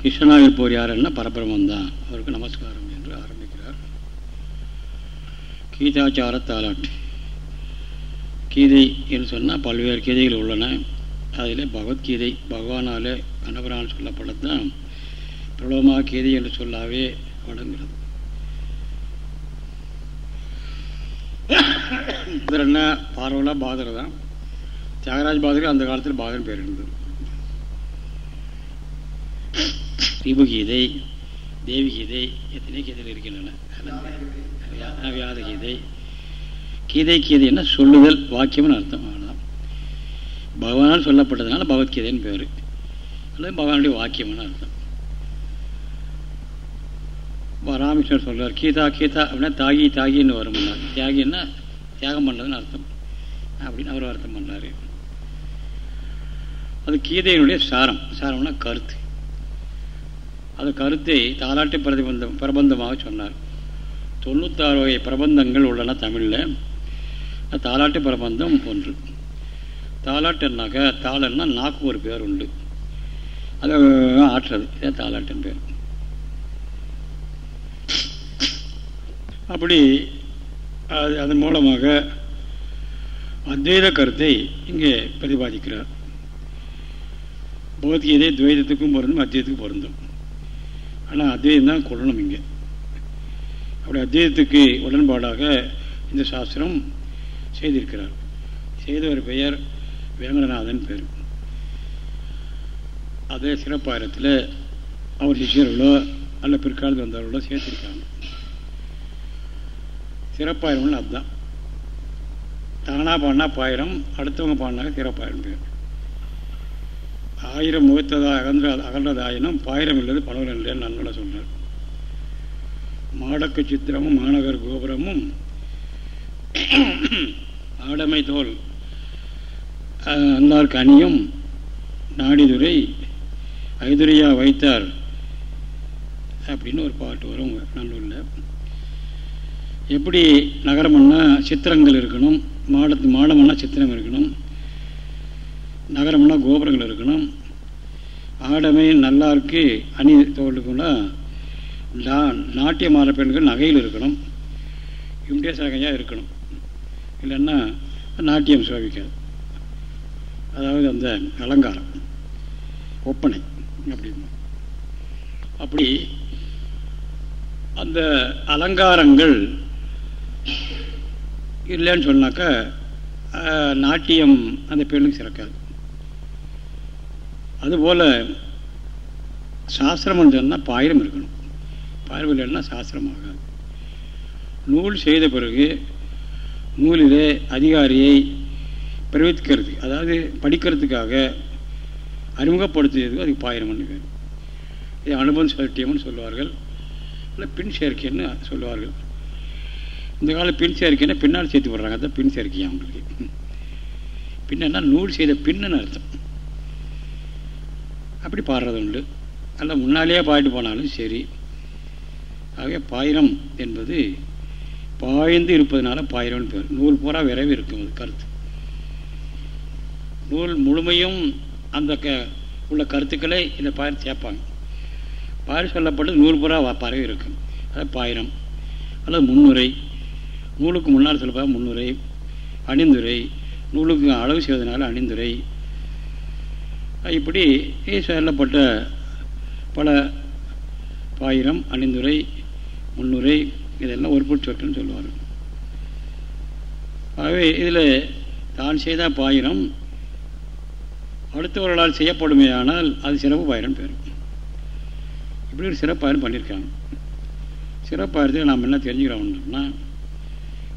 கிருஷ்ணனாக போர் யாருன்னா பரபிரமன் தான். அவருக்கு நமஸ்காரம் என்று ஆரம்பிக்கிறார். கீதாச்சார தாலாட்டு கீதை என்று சொன்னால் பல்வேறு கீதைகள் உள்ளன. அதில் பகவத்கீதை பகவானால் கணவரால் சொல்லப்பட்டது தான் பிரபலமா கீதை என்று சொல்லாவே அடங்குகிறது இதில் என்ன பார்வலா பாதர் தான். தியாகராஜ் பாதர் அந்த காலத்தில் பாதர் பேர் இருந்தது. ரிபுகீதை தேவி கீதை எத்தனை கீதைகள் இருக்கின்றன? வியாத கீதை கீதை கீதை என்ன? சொல்லுதல் வாக்கியம்னு அர்த்தம் அவ்வளோதான் பகவானால் சொல்லப்பட்டதுனால பகவத்கீதைன்னு பேர். அல்லது பகவானுடைய வாக்கியம்னு அர்த்தம். ராமகிருஷ்ணர் சொல்றார் கீதா கீதா அப்படின்னா தாகி தாகின்னு வரும்னா தியாகின்னா தியாகம் பண்ணுறதுன்னு அர்த்தம். அப்படின்னு அவர் அர்த்தம் பண்ணுறாரு அது கீதையினுடைய சாரம். சாரம்னா கருத்து. அந்த கருத்தை தாலாட்டு பிரதிபந்தம் பிரபந்தமாக சொன்னார். தொண்ணூத்தாறு வகை பிரபந்தங்கள் உள்ளன தமிழில். தாலாட்டு பிரபந்தம் ஒன்று. தாலாட்டுனாக்கா தாளன்னா நாக்கு ஒரு பேர் உண்டு. அது ஆற்றுறது இதான் தாலாட்டின் பேர். அப்படி அது அதன் மூலமாக அத்வைத கருத்தை இங்கே பிரதிபாதிக்கிறார். பகவத்கீதை துவைதத்துக்கும் பொருந்தும் அத்வைதத்துக்கும் பொருந்தும். ஆனால் அத்வைதம் தான் கொள்ளணும் இங்கே. அப்படி அத்வைதத்துக்கு உடன்பாடாக இந்த சாஸ்திரம் செய்திருக்கிறார். ஒரு பெயர் வேங்கடநாதன் பேர். அதே சிறப்பாயிரத்தில் அவர் சிஷியர்களோ அல்ல பிற்காலத்தில் வந்தவர்களோ சேர்த்திருக்காங்க. சிறப்பாயிரம்னு அதுதான் தானாக பாடினா பாயிரம் அடுத்தவங்க பாடினாக்க சிறப்பாயிரம் பேர். ஆயிரம் முகத்ததாக அகன்ற அகன்றதாயினும் பாயிரம் இல்லது பலவர் இல்லைன்னு நன்கொள்ள சொன்னார். மாடக்கு சித்திரமும் மாநகர் கோபுரமும் ஆடமை தோல் அன்னார் கனியும் நாடிதுரை ஐதுரையா வைத்தார். அப்படின்னு ஒரு பாட்டு வரும் நல்லூரில். எப்படி நகரம்னா சித்திரங்கள் இருக்கணும் மாடத்து மாடம்னா சித்திரம் இருக்கணும் நகரம்னா கோபுரங்கள் இருக்கணும் ஆடமை நல்லாருக்கு அணி தோளுக்குன்னா நாட்டியம் ஆற பெண்கள் நகையில் இருக்கணும். இம்டேஸ் சகையாக இருக்கணும். இல்லைன்னா நாட்டியம் சோபிக்காது. அதாவது அந்த அலங்காரம் ஒப்பனை அப்படின்னு. அப்படி அந்த அலங்காரங்கள் இல்லைன்னு சொன்னாக்கா நாட்டியம் அந்த பெண்ணுக்கு சிறக்காது. அதுபோல் சாஸ்திரம் சொன்னால் பாயிரம் இருக்கணும். பாயிரம் இல்லைன்னா சாஸ்திரம் ஆகாது. நூல் செய்த பிறகு நூலிலே அதிகாரியை பிரவித்துக்கிறது அதாவது படிக்கிறதுக்காக அறிமுகப்படுத்தியதுக்கு அதுக்கு பாயிரம்னு பேர். இது அனுபவம் சட்டியம்னு சொல்லுவார்கள் இல்லை பின் சேர்க்கைன்னு சொல்லுவார்கள் இந்த காலம் பின் சேர்க்கைன்னா பின்னால் சேர்த்து விடுறாங்க. அதான் பின் சேர்க்கை அவங்களுக்கு பின்னா நூல் செய்த பின்னு அர்த்தம். அப்படி பாடுறது உண்டு அல்ல முன்னாலேயே பாடிட்டு போனாலும் சரி. ஆகவே பாயிரம் என்பது பாய்ந்து இருப்பதனால பாயிரம்னு பேர். நூல் பூரா விரைவு இருக்கும் அது கருத்து. நூல் முழுமையும் அந்த க உள்ள கருத்துக்களை இந்த பாயிரம் சேர்ப்பாங்க. பாயிரம் சொல்லப்பட்டது நூல் பூரா பரவி இருக்கும். அது பாயிரம். அல்லது முன்னுரை. நூலுக்கு முன்னால் சொல்லப்பா முன்னுரை. அணிந்துரை. நூலுக்கு அளவு செய்வதனால அணிந்துரை. இப்படி சொல்லப்பட்ட பல பாயிரம் அணிந்துரை முன்னுரை இதெல்லாம் ஒரு சொற்கள்னு சொல்லுவார் ஆகவே இதில் தான் செய்த பாயிரம் அடுத்தவர்களால் செய்யப்படுமே ஆனால் அது சிறப்பு பாயிரம் பேரும் இப்படி ஒரு சிறப்பாயிரம் பண்ணியிருக்காங்க. சிறப்பாயிரத்தில் நாம் என்ன தெரிஞ்சுக்கிறோம்னா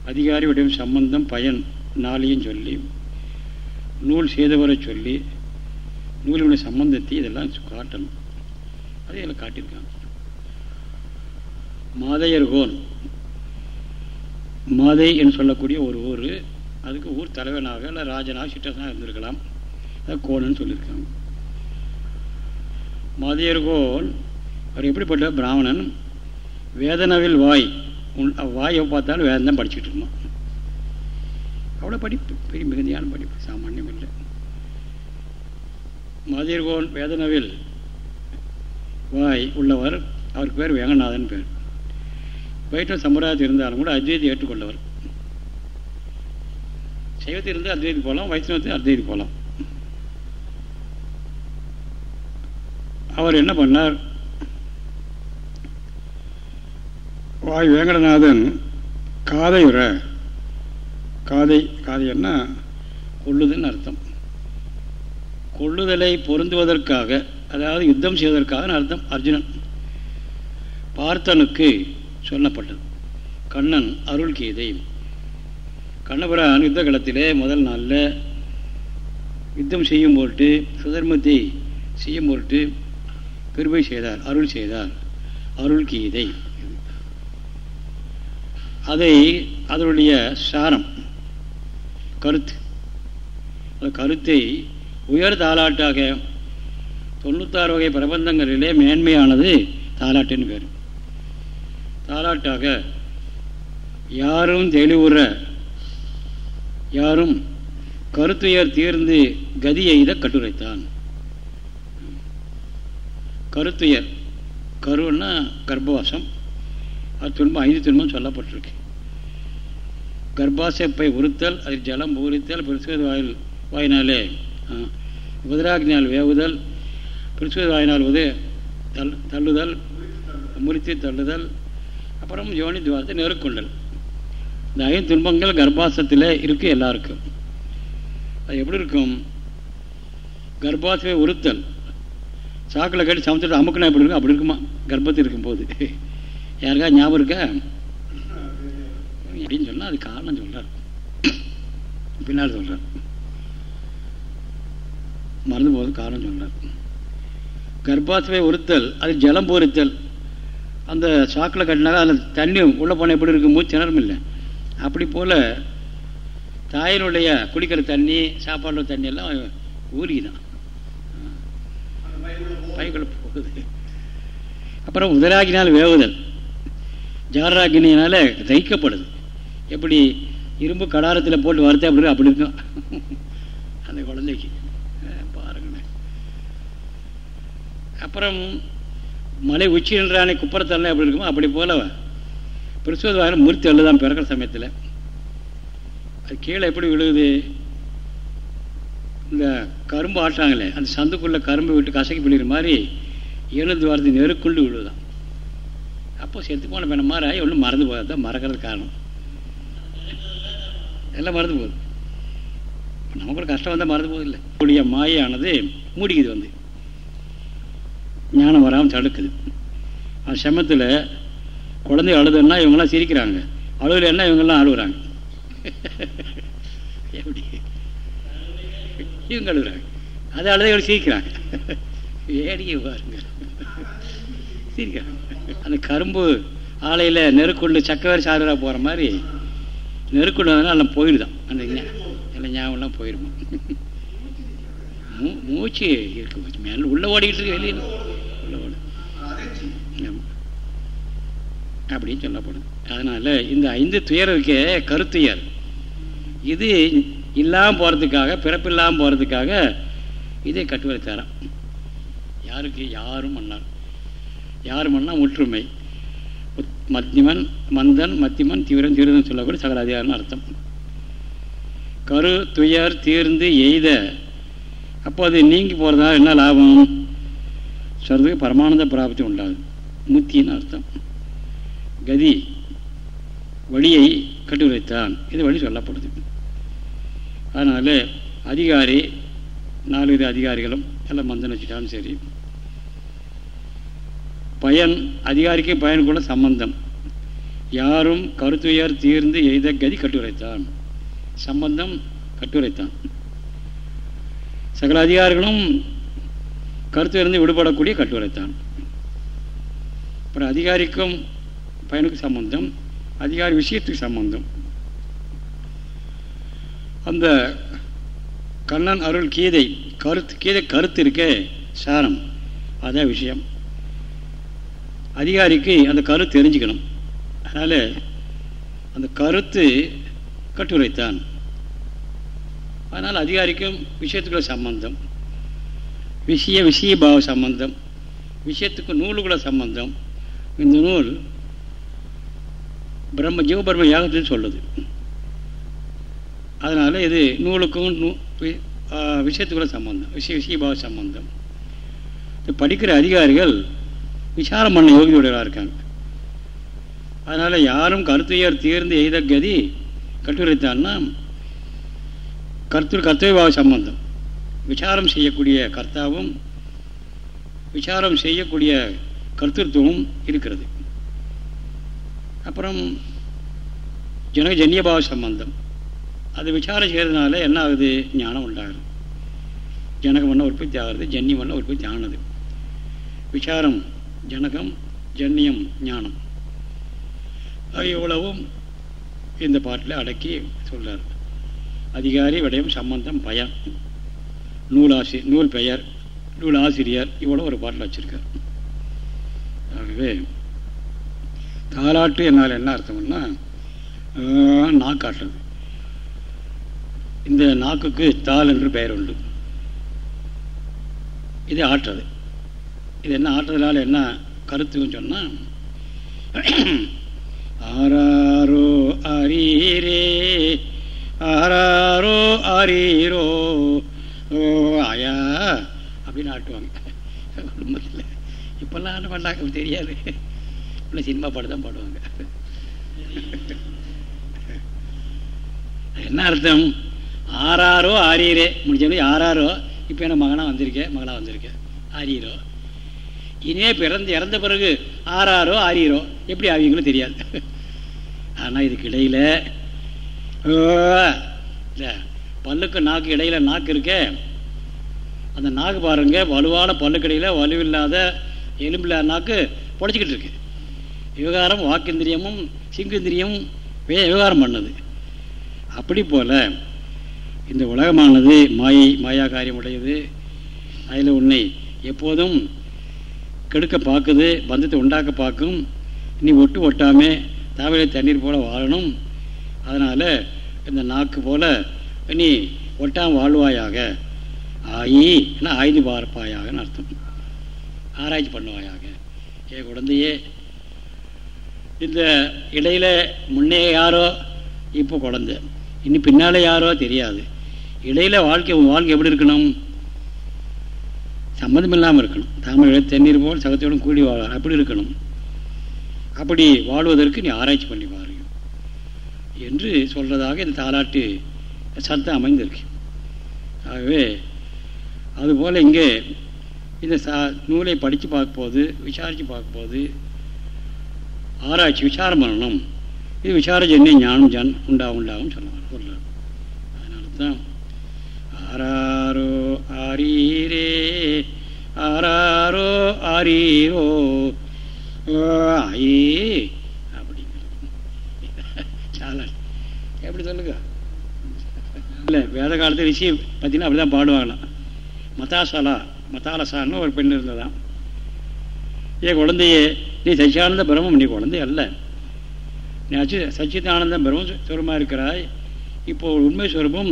அதிகாரி சம்பந்தம் பயன் நாளையும் சொல்லி நூல் செய்தவரை சொல்லி நூலினுடைய சம்பந்தத்தை இதெல்லாம் காட்டணும். அதை இதில் காட்டியிருக்காங்க. மாதையர்கோன் மாதை என்று சொல்லக்கூடிய ஒரு ஊர். அதுக்கு ஊர் தலைவனாக இல்லை ராஜனாக சிற்றனாக இருந்திருக்கலாம். அது சொல்லியிருக்காங்க. மாதையர்கோன் அவர் எப்படிப்பட்ட பிராமணன்? வேதனவில் வாய். வாயை பார்த்தாலும் வேதனை தான் படிச்சுட்டு அவ்வளோ படிப்பு பெரிய மிகுதியான படிப்பு சாமானியம் மதிர்கோன் வேதனவில் வாய் உள்ளவர் அவருக்கு பேர் வேங்கநாதன் பேர். வைஷ்ணவ சம்பிரதாயத்தில் இருந்தாலும் கூட அத்வைதி ஏற்றுக்கொண்டவர். சைவத்தில் இருந்து அத்வைதி போகலாம் வைஷ்ணவத்தில் அத்வைதி போகலாம் அவர் என்ன பண்ணார்? வாய் வேங்கடநாதன் காதையுற காதை காதைன்னா கொள்ளுதுன்னு அர்த்தம். கொள்ளுதலை பொருந்துவதற்காக அதாவது யுத்தம் செய்வதற்காக அர்த்தம் அர்ஜுனன் பார்த்தனுக்கு சொல்லப்பட்டது. கண்ணன் அருள் கீதை. கண்ணபுரான் யுத்த காலத்திலே முதல் நாளில் யுத்தம் செய்யும் பொருட்டு சுதர்மத்தை செய்யும் பொருட்டு பெருமை செய்தார் அருள் செய்தார். அருள் கீதை. அதை அதனுடைய சாரம் கருத்து. அந்த கருத்தை உயர் தாலாட்டாக தொண்ணூத்தாறு வகை பிரபந்தங்களிலே மேன்மையானது தாலாட்டுன்னு பேர். தாலாட்டாக யாரும் தெளிவுற யாரும் கருத்துயர் தீர்ந்து கதி எய்த கட்டுரைத்தான். கருத்துயர் கருன்னா கர்ப்பவாசம். அது துன்பம் ஐந்து துன்பம் சொல்லப்பட்டிருக்கு. கர்ப்பாசப்பை உறுத்தல் அதில் ஜலம் பூரித்தல் பிரிசுவது வாயில் வாயினாலே உதராக்னியால் வேவுதல் பிரிசுவதாயினால் உது தள் தள்ளுதல் முறித்து தள்ளுதல் அப்புறம் யோனி துவாரத்தை நெருக்கொண்டல். இந்த ஐந்து துன்பங்கள் கர்ப்பாசத்தில் இருக்குது எல்லாருக்கும். அது எப்படி இருக்கும்? கர்ப்பாசமே உறுத்தல். சாக்கில் கட்டி சமைச்சிட்டு அமுக்குனா எப்படி இருக்கும்? அப்படி இருக்குமா? கர்ப்பத்தில் இருக்கும்போது. யாருக்கா ஞாபகம் இருக்கா? அப்படின்னு சொன்னால் அது காரணம் சொல்கிறார் பின்னால் சொல்கிறார் மறந்து போது காரணம் சொல்கிறார் கர்ப்பாசமே உறுத்தல் அது ஜலம் பொறுத்தல் அந்த சாக்கில் கட்டினாலும் அதில் தண்ணி உள்ளே போனால் எப்படி இருக்கும் மூச்சு திணறும் இல்லை. அப்படி போல் தாயினுடைய குடிக்கிற தண்ணி சாப்பாடு தண்ணி எல்லாம் ஊறி தான் பைக்குள்ள போகுது. அப்புறம் உதராகினால் வேவுதல். ஜாராகினியினால தைக்கப்படுது. எப்படி இரும்பு கடாரத்தில் போட்டு வரத்தே அப்படி அப்படி இருக்கும்? அந்த குழந்தைக்கு. அப்புறம் மலை உச்சி நின்றானே குப்புறத்தல்ல எப்படி இருக்குமோ அப்படி போல பிரசுவதாரம் முறித்து அல்லதான் பிறக்கிற சமயத்தில். அது கீழே எப்படி விழுகுது? இந்த கரும்பு ஆட்டாங்களே அந்த சந்துக்குள்ளே கரும்பு விட்டு கசக்கி பிடிக்கிற மாதிரி எழுந்து வரது நெருக்குண்டு விழுதான் அப்போ செத்து போன பெண்ண மாதிரி ஆகி ஒன்றும் மறந்து போகாது. தான் மறக்கிறது காரணம். எல்லாம் மறந்து போகுது. நமக்கு ஒரு கஷ்டம் வந்தால் மறந்து போகுது இல்லை. கூடிய மாயானது மூடிக்குது வந்து. ஞானம் வராமல் தடுக்குது. அந்த செமத்தில் குழந்தை அழுதுன்னா இவங்கெல்லாம் சிரிக்கிறாங்க. அழுகலைன்னா இவங்கெல்லாம் அழுகுறாங்க. எப்படி? இவங்க அழுகுறாங்க. அது அழுத இவங்க சிரிக்கிறாங்க. வேடிக்கை பாருங்க. சிரிக்கிறாங்க. அந்த கரும்பு ஆலையில் நெருக்குண்டு சக்கவேறு சாதராக போகிற மாதிரி நெருக்குண்டு வந்தால் எல்லாம் போயிடுதான் அந்த எல்லாம் ஞாபகம்லாம் போயிடுமா மூ மூச்சு இருக்கு. மேலே உள்ளே ஓடிக்கிட்டு இருக்கு வெளியில் உள்ள ஓடு அப்படின்னு சொல்லப்படுது அதனால் இந்த ஐந்து துயருக்கு கருத்துயர். இது இல்லாமல் போகிறதுக்காக பிறப்பில்லாமல் போகிறதுக்காக இதை கட்டுவரைத்தாராம் தரம் யாருக்கு யாரும் மன்னார். யார் மன்னா ஒற்றுமை மத்தியமன் மந்தன் மத்தியமன் தீவிரம் தீவிரம் சொல்லக்கூடிய சகல அதிகாரம்னு அர்த்தம். கரு துயர் தீர்ந்து எய்த. அப்போ அது நீங்கி போகிறதால என்ன லாபம்? சொல்கிறதுக்கு பரமானந்த பிராப்தி உண்டாது முத்தின்னு அர்த்தம். கதி வழியை கட்டுரைத்தான். இது வழி சொல்லப்படுது. அதனால் அதிகாரி நாலு வித அதிகாரிகளும் எல்லாம் மந்தன் வச்சுட்டாலும் சரி பயன் அதிகாரிக்கு பயனுக்குள்ள சம்பந்தம். யாரும் கருத்துயர் தீர்ந்து எய்த கதி கட்டுரைத்தான். சம்பந்தம் கட்டுரைத்தான். சகல அதிகாரிகளும் கருத்து இருந்து விடுபடக்கூடிய கட்டுரைத்தான். அப்புறம் அதிகாரிக்கும் பயனுக்கு சம்பந்தம் அதிகாரி விஷயத்துக்கு சம்பந்தம். அந்த கண்ணன் அருள் கீதை கருத்து கீதை கருத்து இருக்கே சாரம். அதான் விஷயம். அதிகாரிக்கு அந்த கருத்து தெரிஞ்சுக்கணும். அதனால் அந்த கருத்து கட்டுரைத்தான். அதனால் அதிகாரிக்கும் விஷயத்துக்குள்ள சம்பந்தம். விஷய விஷயபாவ சம்பந்தம். விஷயத்துக்கு நூலுக்குள்ள சம்பந்தம். இந்த நூல் பிரம்ம ஜீவபிரம்ம யாகத்தில் சொல்லுது அதனால் இது நூலுக்கும் நூ விஷயத்துக்குள்ள சம்பந்தம். விஷய விஷயபாவ சம்பந்தம். படிக்கிற அதிகாரிகள் விசாரம் பண்ண யோகியுடையவராக இருக்காங்க. அதனால் யாரும் கருத்துயர் தீர்ந்து எய்த கதி கட்டுரைத்தான்னா கருத்து கர்த்தவியபாவ சம்பந்தம். விசாரம் செய்யக்கூடிய கர்த்தாவும் விசாரம் செய்யக்கூடிய கர்த்தத்துவமும் இருக்கிறது. அப்புறம் ஜனக ஜன்யபாவ சம்பந்தம். அது விசாரம் செய்கிறதுனால என்ன ஆகுது? ஞானம் உண்டாகுது. ஜனகம் பண்ண உற்பத்தி ஆகிறது ஜன்னிய பண்ண உற்பத்தி ஆனது. விசாரம் ஜனகம் ஜன்னியம் ஞானம். இவ்வளவும் இந்த பாட்டில் அடக்கி சொல்கிறார் அதிகாரி விடயம் சம்பந்தம் பயம் நூலாசி நூல் பெயர் நூல் ஆசிரியர் இவ்வளோ ஒரு பாட்டில் வச்சுருக்கார். ஆகவே தாலாட்டு என்னால் என்ன அர்த்தம்னா நாக்காட்டுறது இந்த நாக்குக்கு தால் என்று பெயர் உண்டு. இது ஆட்டுறது இது என்ன ஆட்டுறதுனால என்ன கருத்துன்னு சொன்னால் ஆராரோ அரீரே ஆராரோ அரீரோ ஓ ஆயா அப்படின்னு ஆட்டுவாங்க. குடும்பத்தில் இப்போல்லாம் ஆட மாட்டாங்க தெரியாது. இல்லை சினிமா பாட்டு தான் பாடுவாங்க. என்ன அர்த்தம்? ஆறாரோ ஆரியரே. முடிஞ்சவங்க ஆறாரோ. இப்போ என்ன மகனாக வந்திருக்கேன் மகளாக வந்திருக்கேன் ஆரியரோ. இனியே பிறந்து இறந்த பிறகு ஆறாரோ ஆரியரோ எப்படி ஆவீங்களோ தெரியாது. ஆனால் இதுக்கு இடையில் இல்லை பல்லுக்கு நாக்கு இடையில நாக்கு இருக்கே. அந்த நாக்கு பாருங்க வலுவான பல்லுக்கு இடையில் வலுவில்லாத எலும்பில்லாத நாக்கு பொழைச்சிக்கிட்டு இருக்கு. விவகாரம் வாக்கிந்திரியமும் சிங்கிந்திரியமும் விவகாரம் பண்ணது. அப்படி போல் இந்த உலகமானது மாயை மாயா காரியம் உடையது. அதில் உன்னை எப்போதும் கெடுக்க பார்க்குது பந்தத்தை உண்டாக்க பார்க்கும். நீ ஒட்டு ஒட்டாமல் தாவரை தண்ணீர் போல் வாழணும். அதனால் இந்த நாக்கு போல் நீ ஒட்டாமல் வாழ்வாயாக. ஆயி ஆயுது பார்ப்பாயாகன்னு அர்த்தம்? ஆராய்ச்சி பண்ணுவாயாக. ஏ குழந்தையே இந்த இடையில் முன்னே யாரோ இப்போ குழந்தை. இனி பின்னால் யாரோ தெரியாது. இடையில் வாழ்க்கை வாழ்க்கை எப்படி இருக்கணும்? சம்மந்தம் இல்லாமல் இருக்கணும். தாமல் தண்ணீர் போல் சகத்தோடும் கூடி வாழ அப்படி இருக்கணும். அப்படி வாழ்வதற்கு நீ ஆராய்ச்சி பண்ணி பாருங்க என்று சொல்கிறதாக இந்த தாலாட்டு சத்தம் அமைந்திருக்கு. ஆகவே அதுபோல் இங்கே இந்த சா நூலை படித்து பார்க்கும்போது விசாரித்து பார்க்கும்போது ஆராய்ச்சி விசாரம் பண்ணணும். இது விசாரஜன்ய ஞானம் ஜன் உண்டா உண்டாகும் சொல்லுவாங்க. சொல்ல அதனால தான் ஆராரோ ஆரீரே ஆராரோ ஆரீரோ ஆயே அப்படிங்கிறது. சாலா. எப்படி சொல்லுங்க? இல்லை வேத காலத்து ரிஷி பார்த்தீங்கன்னா அப்படி தான் பாடுவாங்களாம். மத்தாசாலா மத்தாலசான்னு ஒரு பெண் இருந்ததான் என் குழந்தையே நீ சச்சியானந்த பிரம்மம் நீ குழந்தை அல்ல. நீ அச்சு சச்சிதானந்த பிரம்ம சுரமாக இருக்கிறாய். இப்போ உண்மை சுரூபம்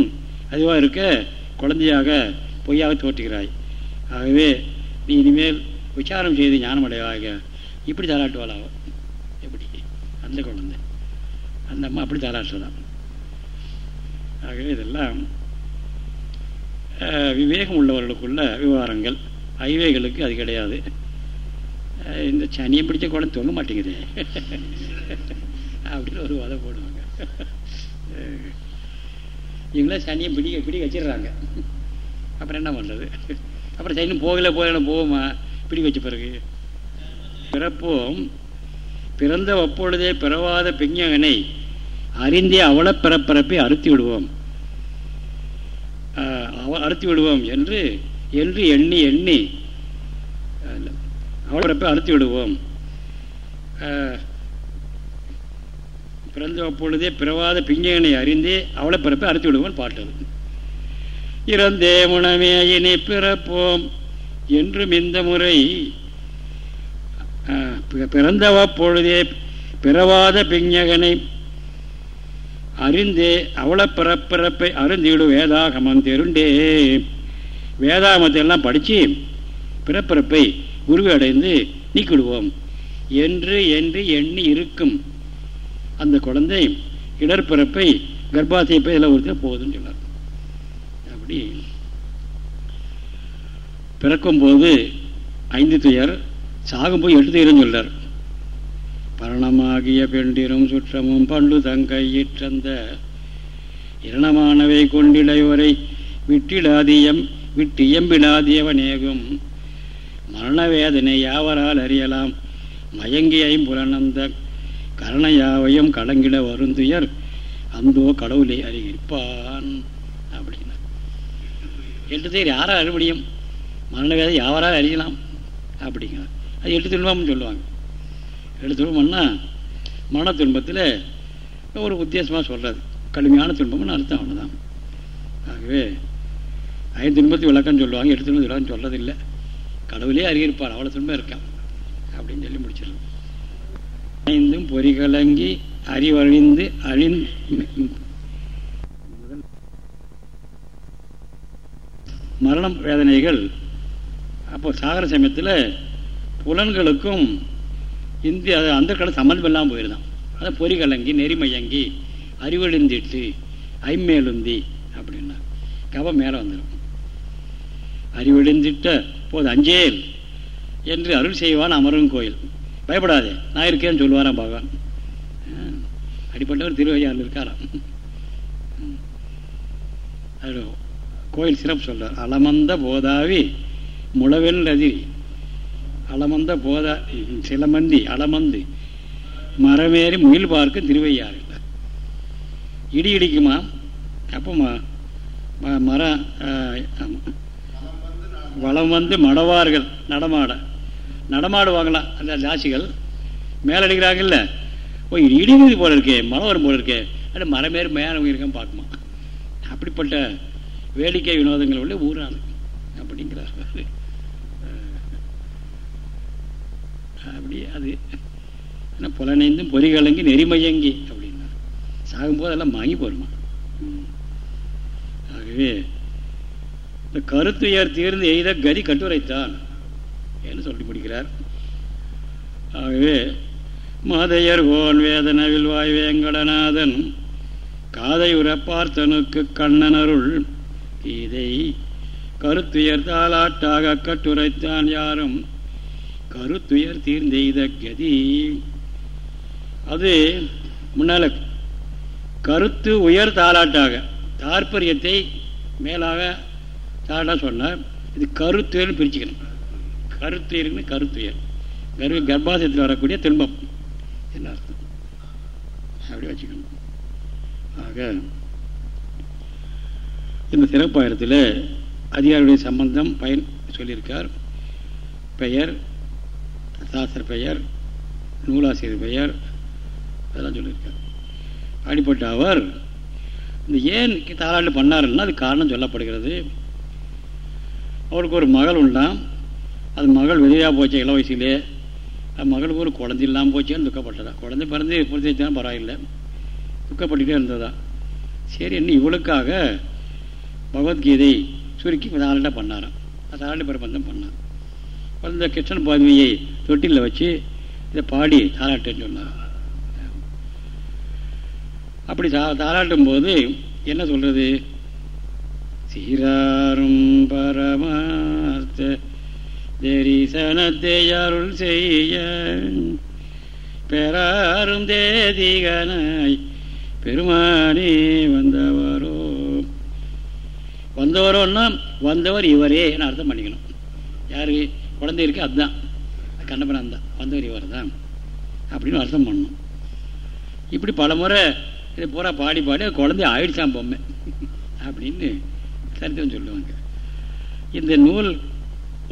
அதுவாக இருக்க குழந்தையாக பொய்யாக தோற்றுகிறாய். ஆகவே நீ இனிமேல் விசாரம் செய்து ஞானம் அடைவாக இப்படி தாளாட்டுவாளாவ எப்படி? அந்த குழந்தை. அந்த அம்மா அப்படி தாளாட்டுறதான் ஆகவே இதெல்லாம் விவேகம் உள்ளவர்களுக்குள்ள விவகாரங்கள் ஐவேகளுக்கு அது கிடையாது. இந்த சனியை பிடிச்ச கூட தூங்க மாட்டேங்குது. அப்படின்னு ஒரு வதை போடுவாங்க. இவங்களாம் சனியை பிடிக்க பிடிக்க வச்சிடுறாங்க. அப்புறம் என்ன பண்ணுறது அப்புறம் சனி போகல போகல போகுமா? பிடி வச்ச பிறகு. பிறப்போம் பிறந்த ஒப்பொழுதே பிறவாத பிஞகனை அறிந்தே அவள பிறப்பிறப்பை அறுத்தி விடுவோம். அறுத்தி விடுவோம் என்று என்று எண்ணி எண்ணி அவள பிறப்பை விடுவோம். பிறந்த பொழுதே பிறவாத பிஞ்சகனை அறிந்தே அவளை பிறப்பை அறுத்து விடுவோம் பாட்டது இறந்தே உணவே இனி பிறப்போம் என்றும் இந்த முறை பிறந்தவ பொழுதே பிறவாத பிஞ்சகனை அறிந்தே அவள பிறப்பிறப்பை அருந்திடு வேதாகமம் தெருண்டே வேதாகமத்தை எல்லாம் படித்து பிறப்பிறப்பை குருவை அடைந்து நீக்கிடுவோம் என்று என்று எண்ணி இருக்கும் அந்த குழந்தை இடர்பிறப்பை கர்ப்பாசைப்பை இதில் ஒருத்தர் போகுதுன்னு சொன்னார். அப்படி பிறக்கும்போது ஐந்து துயர் சாகும்போது எட்டு துயர்னு சொல்றார். பரணமாகிய பெண்டிரும் சுற்றமும் பண்டு தங்கையிற்றந்த இரணமானவை கொண்டிடையோரை விட்டிடாதியம் விட்டியம்பிடாதியவனேகும் மரண வேதனை யாவரால் அறியலாம். மயங்கியையும் புலனந்த கரணயாவையும் கடங்கிட வருந்துயர். அந்தோ கடவுளை அறிவிப்பான். அப்படின்னா. எட்டு தேர் யாரால் அறிய முடியும்? மரண யாவரால் அறியலாம்? அப்படிங்கிறார் அது எட்டு துன்பம்னு சொல்லுவாங்க. எட்டு துன்பம்னா மரண துன்பத்தில் ஒரு உத்தேசமாக சொல்கிறது கடுமையான துன்பம்னு அர்த்தம் அவ்வளோதான் ஆகவே ஐந்து துன்பத்து விளக்கம்னு சொல்லுவாங்க. எட்டு துன்பத்து விளக்கம் சொல்கிறதில்லை கடவுளே அறியிருப்பார் அவ்வளோ துன்பம் இருக்கான். அப்படின்னு சொல்லி முடிச்சிடலாம். ஐந்தும் பொறிகலங்கி அறிவழிந்து அழிந்து மரணம் வேதனைகள். அப்போ சாகர சமயத்தில் புலன்களுக்கும் இந்திய அந்த கடை சம்மந்தம் இல்லாமல் போயிருந்தான். அதை பொறிகலங்கி நெறிமயங்கி அறிவழிந்திட்டு ஐமேலுந்தி அப்படின்னா கவம் மேலே வந்துடும் அறிவழிந்திட்ட போது அஞ்சேல் என்று அருள் செய்வான் அமரும் கோயில். பயப்படாதே நான் இருக்கேன்னு சொல்லுவாராம் பகவான். அடிப்பட்டவர் திருவையாறு இருக்காராம். அது கோயில் சிறப்பு சொல்றார். அலமந்த போதாவி முளவெல் அதிரி அலமந்த போதா சிலமந்தி அலமந்து மரமேறி முயல் பார்க்கும் திருவையாறு இடி இடிக்குமா? அப்போ மரம் வளம் வந்து மடவார்கள் நடமாட. நடமாடுவாங்களாம் அந்த தாசிகள் மேலடிக்கிறாங்கல்ல ஓ இடிங்குது போல இருக்கே மழை வரும் போல இருக்கே. அது மரமேறு மேலே இருக்கான்னு பார்க்குமா? அப்படிப்பட்ட வேடிக்கை வினோதங்கள் உள்ள ஊரான அப்படிங்கிறார். அப்படி அது. ஆனால் புலனைந்தும் பொறிகலங்கி நெறிமையங்கி அப்படின்னா. சாகும்போது எல்லாம் வாங்கி போருமா ஆகவே இந்த கருத்துயர் தீர்ந்து எய்த கதி கட்டுரைத்தான் என்று சொல்லி முடிக்கிறார். ஆகவே மாதையர் கோன் வேதனவில் வாய் வேங்கடநாதன் காதை உரப்பார்த்தனுக்கு கண்ணனருள் இதை கருத்துயர் தாளாட்டாக கட்டுரைத்தான் யாரும். கருத்துயர் தீர்ந்தெய்த கதி. அது முன்னால கருத்து உயர் தாளாட்டாக தாற்பரியத்தை மேலாக தாளாக சொன்னார் இது கருத்துயர்னு பிரிச்சுக்கணும். கருத்துயர்னு கருத்துயர் கர்வ கர்ப்பாசயத்தில் வரக்கூடிய துன்பம். என்ன அர்த்தம்? அப்படி வச்சுக்கணும். ஆக இந்த சிறப்பாயிரத்தில் அதிகாரியுடைய சம்பந்தம் பயன் சொல்லியிருக்கார். பெயர் சாஸ்திர பெயர் நூலாசிரியர் பெயர் அதெல்லாம் சொல்லியிருக்கார். அப்படிப்பட்ட அவர் இந்த ஏன் தாராட்டு பண்ணாருன்னா அது காரணம் சொல்லப்படுகிறது. அவளுக்கு ஒரு மகள் உண்டாம். அது மகள் வெளியாக போச்சு இள வயசுலே அது மகளுக்கு ஒரு குழந்தை இல்லாமல் போச்சேன்னு துக்கப்பட்டதா? குழந்தை பிறந்து வச்சாலும் பரவாயில்லை. துக்கப்பட்டுகிட்டே இருந்ததா? சரி என்ன இவளுக்காக பகவத்கீதை சுருக்கி தாராட்ட பண்ணாராம். தாராட்ட பிரபந்தம் பண்ணான் அந்த கிருஷ்ணன் பதவியை தொட்டிலில் வச்சு இதை பாடி தாராட்டுன்னு சொன்னார் அப்படி தா தாராட்டும் போது என்ன சொல்கிறது சீராரும் பரமார்த்த தரிசனத்தை அருள் செய்ய. பெறாரும் தேதிகனாய் பெருமானே வந்தவரோ. வந்தவரோன்னா வந்தவர் இவரே அர்த்தம் பண்ணிக்கணும். யாரு? குழந்தை இருக்கு அதுதான் கண்ணபுரம் தான் வந்தவர் இவர் தான் அப்படின்னு அர்த்தம் பண்ணணும். இப்படி பல முறை இதை பூரா பாடி பாடி குழந்தை ஆயிடுச்சான் பொம்மை. அப்படின்னு சரித்திரம் சொல்லுவாங்க. இந்த நூல்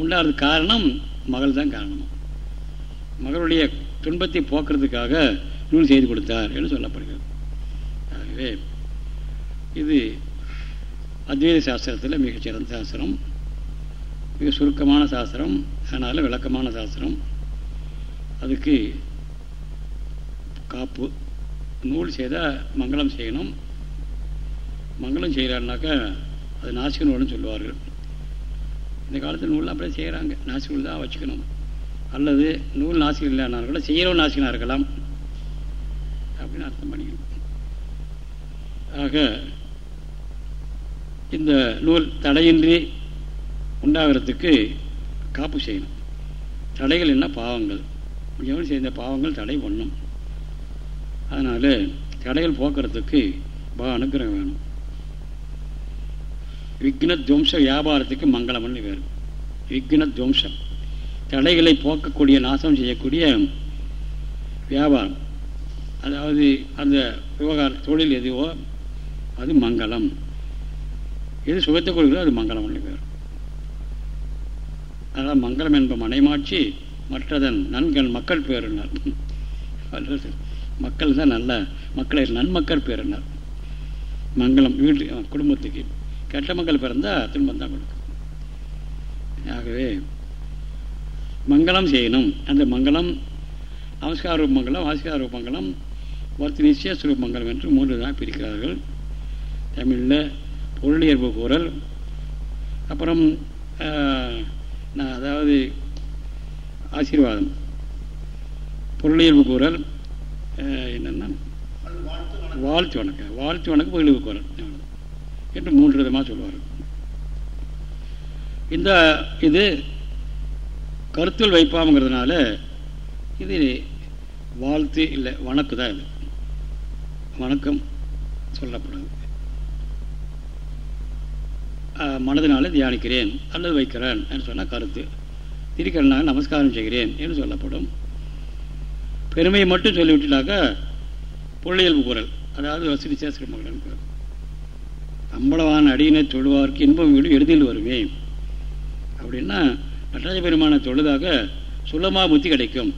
உண்டாகிறது காரணம் மகள் தான் காரணம். மகளுடைய துன்பத்தை போக்குறதுக்காக நூல் செய்து கொடுத்தார் என்று சொல்லப்படுகிறது. ஆகவே இது அத்வைத சாஸ்திரத்தில் மிகச்சிறந்த சாஸ்திரம். மிக சுருக்கமான சாஸ்திரம் அதனால் விளக்கமான சாஸ்திரம். அதுக்கு காப்பு. நூல் செய்தால் மங்களம் செய்யணும். மங்களம் செய்கிறாருனாக்கா அது நாசிகனோடு சொல்லுவார்கள். இந்த காலத்தில் நூல் அப்படியே செய்கிறாங்க நாசிகள் தான் வச்சுக்கணும். அல்லது நூல் நாசிகள் இல்லைன்னா கூட செய்கிறவன் நாசிகனாக இருக்கலாம். அப்படின்னு அர்த்தம் பண்ணிக்கணும். ஆக இந்த நூல் தடையின்றி உண்டாகிறதுக்கு காப்பு செய்யணும். தடைகள் என்ன? பாவங்கள். எவன் செய்த பாவங்கள் தடை பண்ணும் அதனால் தடைகள் போக்குறதுக்கு பா அனுகிரகம் வேணும். விக்னத்வம்ச வியாபாரத்துக்கு மங்களம்னு வேறு விக்ன துவம்சம். தடைகளை போக்கக்கூடிய நாசம் செய்யக்கூடிய வியாபாரம். அதாவது அந்த விவகார தொழில் எதுவோ அது மங்களம். எது சுகத்தை கொடுக்குறோ அது மங்களம்னு பேர். அதனால் மங்களம் என்ப மனைமாட்சி மற்றதன் நன்கள் மக்கள் பேருனார் மக்கள் தான் நல்ல மக்களை நன்மக்கள் பேருனார் மங்களம் வீட்டு குடும்பத்துக்கு. கெட்ட மக்கள் பிறந்தால் துன்பம் தான் கொடுக்கும். ஆகவே மங்களம் செய்யணும். அந்த மங்களம் நமஸ்கார மங்களம் ஆஸ்கார மங்களம் ஒருத்தர் நிச்சய மங்களம் என்று மூன்று தான் பிரிக்கிறார்கள். தமிழில் பொருளியற்பு கூறல் அப்புறம் நான் அதாவது ஆசீர்வாதம். பொருளியல்பு கூறல் என்னென்னா வாழ்த்து வணக்கம். வாழ்த்து வணக்கம். பகிழ்வு கூறல். என்று மூன்று விதமாக சொல்லுவார் இந்த இது கருத்தில் வைப்பாமங்கிறதுனால இது வாழ்த்து இல்லை வணக்கு தான் இது. வணக்கம் சொல்லப்படுது. மனதினால தியானிக்கிறேன் அல்லது வைக்கிறேன் என்று சொன்னால் கருத்து. திரிக்கரனாக நமஸ்காரம் செய்கிறேன் என்று சொல்லப்படும். பெருமையை மட்டும் சொல்லிவிட்டுனாக்கா பொருளியல்பு குரல் அதாவது வசதி சேஸ்திர மகன் அம்பளவான அடியினை தொழுவார்க்கு இன்பம் வீடு எளிதில் வருமே. அப்படின்னா நடராஜ பெருமானை தொழுதாக சுலமாக புத்தி கிடைக்கும்.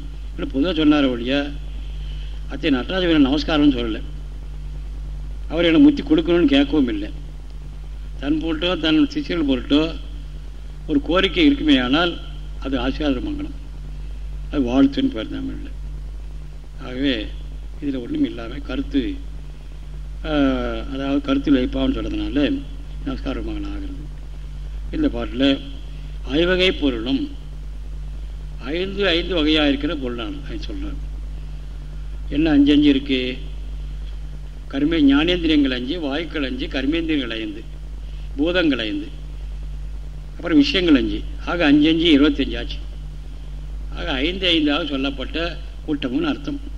பொதுவாக சொன்னார் ஒழிய அத்தை நடராஜ பெருமான் நமஸ்காரம்னு சொல்லலை. அவர் எனக்கு முத்தி கொடுக்கணும்னு கேட்கவும் இல்லை. தன் பொருட்டோ தன் சிஷியர்கள் பொருட்டோ ஒரு கோரிக்கை இருக்குமே ஆனால் அது ஆசிரியர் மங்கலம். அது வாழ்த்துன்னு பேர் தமிழில். ஆகவே இதில் ஒன்றும் இல்லாமல் கருத்து அதாவது கருத்தில் வைப்பான்னு சொல்கிறதுனால நமஸ்கார மகன் ஆகிறது. இந்த பாட்டில் ஐவகை பொருளும் ஐந்து ஐந்து வகையாக இருக்கிற பொருளான சொல்கிறார் என்ன அஞ்சு அஞ்சு இருக்குது கர்ம ஞானேந்திரியங்கள் அஞ்சு வாயுக்கள் அஞ்சு கர்மேந்திரியங்கள் ஐந்து பூதங்கள் ஐந்து அப்புறம் விஷயங்கள் அஞ்சு. ஆக அஞ்சு அஞ்சு இருபத்தஞ்சு ஆச்சு. ஆக ஐந்து ஐந்தாக சொல்லப்பட்ட கூட்டம்னு அர்த்தம்.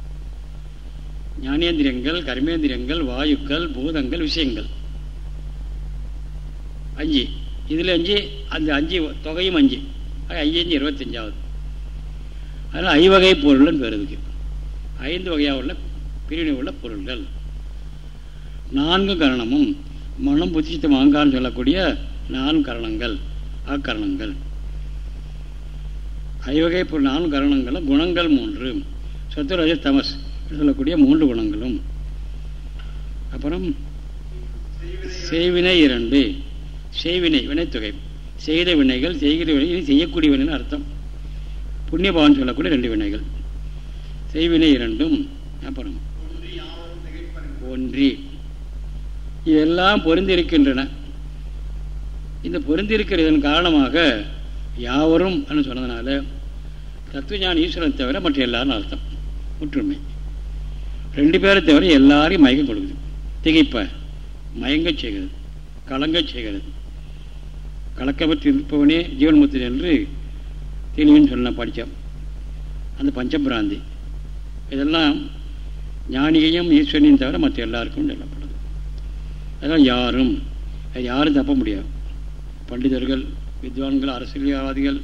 ஞானேந்திரியங்கள் கர்மேந்திரியங்கள் வாயுக்கள் பூதங்கள் விஷயங்கள். அஞ்சு. இதில் அஞ்சு அந்த அஞ்சு தொகையும் அஞ்சு. ஐயஞ்சு அஞ்சு அஞ்சு இருபத்தஞ்சாவது. அதனால் ஐவகை பொருள்னு பேர் ஐந்து வகையாக உள்ள பிரிவினை உள்ள பொருள்கள். நான்கு கரணமும் மனம் புத்திச்சித்தம் அகங்காரம் சொல்லக்கூடிய நான்கு கரணங்கள் அக்கரணங்கள். ஐவகை பொருள் நான்கு கரணங்களும் குணங்கள் மூன்று. சத்துரஜ தமஸ். சொல்லக்கூடிய மூன்று குணங்களும். அப்புறம் செய்வினை இரண்டு. செய்வினை வினைத்தொகை. செய்த வினைகள் செய்கிற வினை செய்யக்கூடிய வினைன்னு அர்த்தம். புண்ணியபாவன் சொல்லக்கூடிய ரெண்டு வினைகள். செய்வினை இரண்டும் அப்புறம் ஒன்றி. இதெல்லாம் பொருந்திருக்கின்றன. இந்த பொருந்திருக்கிறதன் காரணமாக யாவரும் சொன்னதுனால தத்துவஞான ஈஸ்வரன் தவிர மற்ற எல்லாரும் அர்த்தம். ஒற்றுமை. ரெண்டு பேரை தவிர எல்லாரையும் மயக்கம் கொடுக்குது. திகைப்ப மயங்க செய்கிறது கலங்க செய்கிறது. கலக்கப்பட்டு இருப்பவனே ஜீவன்முத்தன் என்று தெளிவுன்னு சொன்ன படித்தோம் அந்த பஞ்சபிராந்தி. இதெல்லாம் ஞானியையும் ஈஸ்வரனையும் தவிர மற்ற எல்லாருக்கும் சொல்லப்படுது. அதெல்லாம் யாரும் யாரும் தப்ப முடியாது. பண்டிதர்கள் வித்வான்கள் அரசியல்வாதிகள்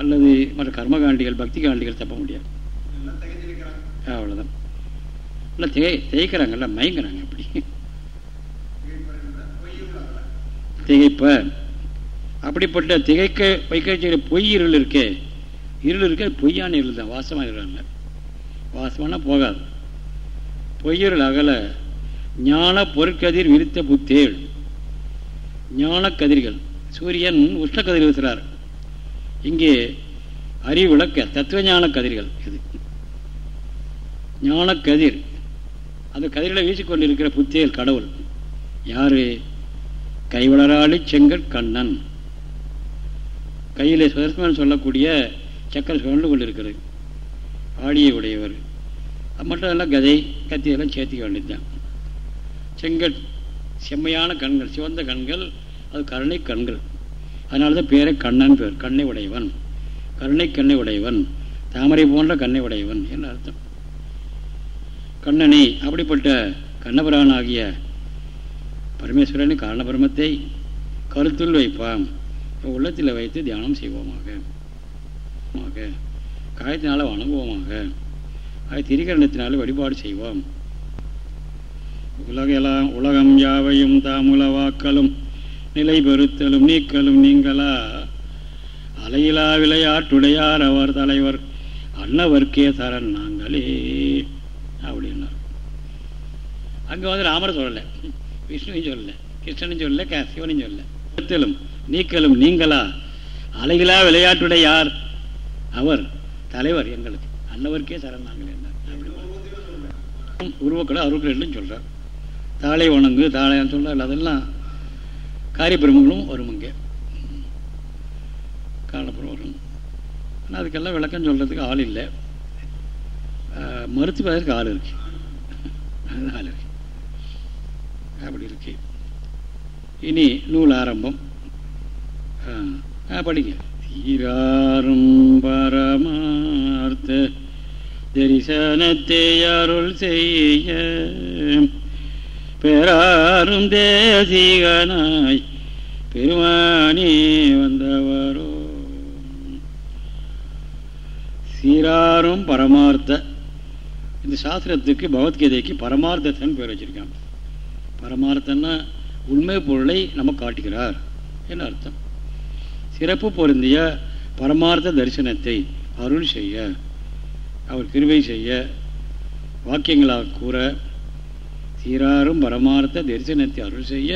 அல்லது மற்ற கர்மகாண்டிகள் பக்தி காண்டிகள் தப்ப முடியாது. அவ்வளோதான் இல்லை தே தேய்க்கிறாங்கல்ல மயங்கிறாங்க அப்படி. திகைப்ப. அப்படிப்பட்ட திகைக்க வைக்க செய்கிற பொய் இருள் இருக்கே. இருள் இருக்க பொய்யான இருள் தான் வாசமாக இருள் வாசமானா போகாது. பொய்யிருள் அகல. ஞான பொருட்கதிர் விரித்த புத்தேள். ஞான கதிர்கள். சூரியன் உஷ்ணக்கதிர் கதிர் இங்கே அறிவிளக்க தத்துவ ஞான கதிர்கள் இது. ஞான கதிர். அந்த கதிர்களை வீசிக்கொண்டிருக்கிற புத்தியல் கடவுள். யாரு? கைவளராளி செங்கல் கண்ணன். கையில் சுதர்சனம் சொல்லக்கூடிய சக்கரை சுழந்து கொண்டிருக்கிறது. ஆடியை உடையவர். மட்டும் கதை கத்தியெல்லாம் சேர்த்திக்க வேண்டியதுதான். செங்கட் செம்மையான கண்கள் சிவந்த கண்கள் அது கருணை கண்கள். அதனால தான் பேரை கண்ணன் பேர் கண்ணை உடையவன். கருணை கண்ணை உடையவன். தாமரை போன்ற கண்ணை உடையவன் என்ன அர்த்தம். கண்ணனை அப்படிப்பட்ட கண்ணபுரான் ஆகிய பரமேஸ்வரனை காரணபரமத்தை கருத்துள் வைப்பாம். உள்ளத்தில் வைத்து தியானம் செய்வோமாக. காயத்தினால் வணங்குவோமாக. அது திரிகரணத்தினால் வழிபாடு செய்வோம். உலகெல்லாம் உலகம் யாவையும் தாமுலவாக்களும் நிலை பெறுத்தலும் நீக்கலும் நீங்களா? அலையிலா விளையாட்டுடையார் அவர் தலைவர் அன்னவர்க்கே தரன் நாங்களே. அங்கே வந்து ராமரை சொல்லலை. விஷ்ணுவையும் சொல்லலை. கிருஷ்ணனும் சொல்லலை. சிவனையும் சொல்லலை. நிறுத்தலும் நீக்கலும் நீங்களா? அலையிலா விளையாட்டுடையார். அவர் தலைவர் எங்களுக்கு. அன்னவருக்கே சரண் நாங்கள் என்ன உருவக்கடை அருட்கள் சொல்கிறார் தாளை வணங்கு தாளையான்னு சொல்கிறார் அதெல்லாம் காரியபிரமங்களும் வரும் இங்கே. காரணப்புறம் வரும். ஆனால் அதுக்கெல்லாம் விளக்கம் சொல்கிறதுக்கு ஆள் இல்லை. மருத்துவதற்கு ஆள் இருக்கு. ஆள் இருக்கு. அப்படி இருக்கு. இனி நூல் ஆரம்பம். படிங்க. ஈராறும் பரமார்த்த தரிசனத்தை அருள் செய்ய பெறாரும் தேசிகனாய் பெருமானி வந்தவரோ. சீராரும் பரமார்த்த. இந்த சாஸ்திரத்துக்கு பகவத்கீதைக்கு பரமார்த்தத்தன் பேர் வச்சிருக்கான் பரமார்த்தம்னா உண்மை பொருளை நம்ம காட்டுகிறார் என்ன அர்த்தம்? சிறப்பு பொருந்திய பரமார்த்த தரிசனத்தை அருள் செய்ய அவர் கிருவை செய்ய வாக்கியங்களாக கூற சீராரும் பரமார்த்த தரிசனத்தை அருள் செய்ய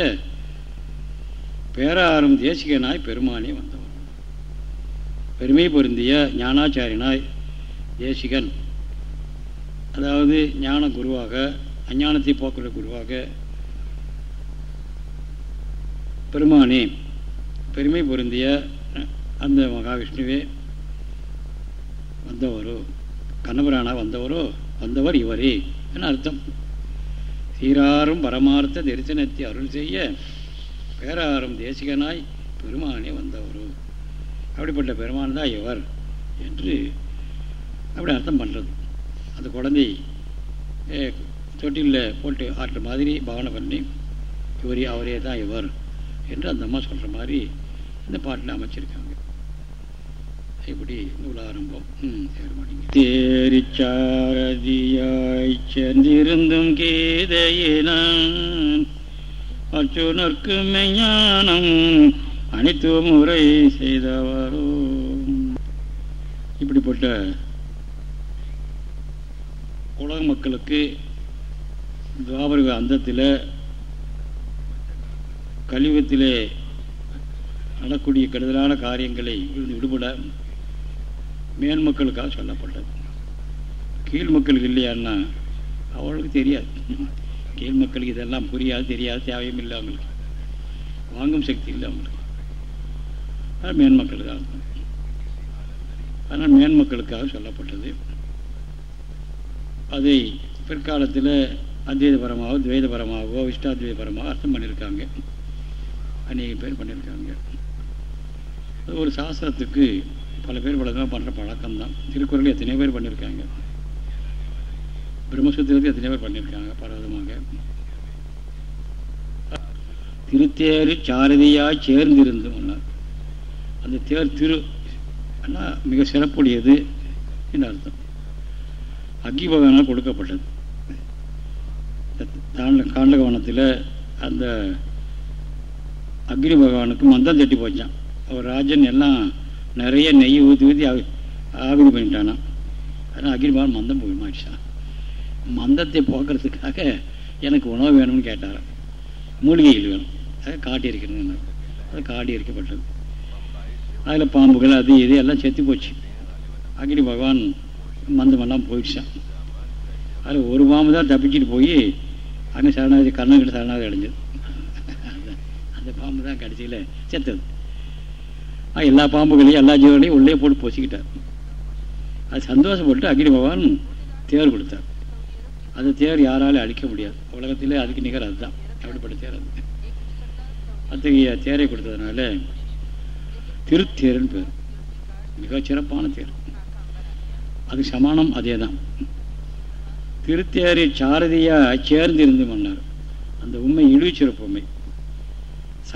பேராரும் தேசிகனாய் பெருமானே வந்தவர். பெருமை பொருந்திய ஞானாச்சாரியனாய் தேசிகன். அதாவது ஞான குருவாக அஞ்ஞானத்தை போக்குற குருவாக பெருமானே பெருமை பொருந்திய அந்த மகாவிஷ்ணுவே வந்தவரோ கண்ணபுரானா வந்தவரோ வந்தவர் இவரே என அர்த்தம். சீராரும் பரமார்த்த தரிசனத்தை அருள் செய்ய பேராரும் தேசிகனாய் பெருமானே வந்தவரோ. அப்படிப்பட்ட பெருமான் தான் இவர் என்று அப்படி அர்த்தம் பண்ணுறது அந்த குழந்தை தொட்டிலில் போட்டு ஆட்டுற மாதிரி பாவனை பண்ணி இவரே அவரே தான் இவர். என்று அந்த அம்மா சொல்கிற மாதிரி இந்த பாட்டில் அமைச்சிருக்காங்க. இப்படி நூலாரம்பம் தேரிச்சாரதியாய் சென்றிருந்தும் கீதையினான். அச்சுனர்க்கு மெஞ்ஞானம் அனைத்து முறை செய்தவரோ. இப்படிப்பட்ட உலக மக்களுக்கு துவாபரக அந்தத்தில் கலியுகத்திலே நடக்கூடிய கெடுதலான காரியங்களை விடுபட மேன்மக்களுக்காக சொல்லப்பட்டது. கீழ் மக்களுக்கு இல்லையான்னா அவளுக்கு தெரியாது. கீழ் மக்களுக்கு இதெல்லாம் புரியாது தெரியாது தேவையும் இல்லை அவங்களுக்கு. வாங்கும் சக்தி இல்லை அவங்களுக்கு. அது மேன்மக்களுக்காக ஆனால் மேன்மக்களுக்காக சொல்லப்பட்டது. அதை பிற்காலத்தில் அத்வைதபரமாகவோ துவைதபரமாகவோ இஷ்டாத்வைதபரமாக அர்த்தம் பண்ணியிருக்காங்க. அநேக பேர் பண்ணியிருக்காங்க. ஒரு சாஸ்திரத்துக்கு பல பேர் பழக்கமாக பண்ணுற பழக்கம்தான். திருக்குறள் எத்தனையோ பேர் பண்ணியிருக்காங்க. பிரம்மசூத்திரத்தை எத்தனையோ பேர் பண்ணியிருக்காங்க பல விதமாக திருத்தேரு சாரதியாக சேர்ந்திருந்தோம் அந்த தேர் திரு ஆனால் மிக சிறப்புடையது என்று அர்த்தம். அக்கி பகவானால் கொடுக்கப்பட்டது காண்டகவனத்தில் அந்த அக்னி பகவானுக்கு மந்தம் தட்டி போச்சான். அவர் ராஜன் எல்லாம் நிறைய நெய் ஊற்றி ஊற்றி ஆவிரி பண்ணிட்டானா. அதனால் அக்னி பகவான் மந்தம் போய் மாறிச்சான் மந்தத்தை போக்குறதுக்காக எனக்கு உணவு வேணும்னு கேட்டார் மூலிகைகள் வேணும். அதை காட்டி இருக்கிறது அது காட்டி இருக்கப்பட்டது அதில் பாம்புகள் அது இது எல்லாம் செத்து போச்சு. அக்னி பகவான் மந்தமெல்லாம் போயிடுச்சான். அதில் ஒரு பாம்பு தான் தப்பிச்சிட்டு போய் அங்கே சரணாதி கர்ணங்கிட்ட சரணாதி அடைஞ்சது. அந்த பாம்பு தான் கடைசியில் செத்தது. எல்லா பாம்புகளையும் எல்லா ஜீவர்களையும் உள்ளே போட்டு பொசிக்கிட்டார். அது சந்தோஷப்பட்டு அக்னி பகவான் தேர் கொடுத்தார். அந்த தேர் யாராலும் அழிக்க முடியாது. உலகத்திலே அதுக்கு நிகர் அதுதான். அப்படிப்பட்ட தேர் அது. அத்தகைய தேரை கொடுத்ததுனால திருத்தேர்னு பேர். மிக சிறப்பான தேர். அது சமானம் அதே தான் திருத்தேரை சாரதியாக சேர்ந்திருந்து மன்னார். அந்த உண்மை இழிச்சிறப்பு உண்மை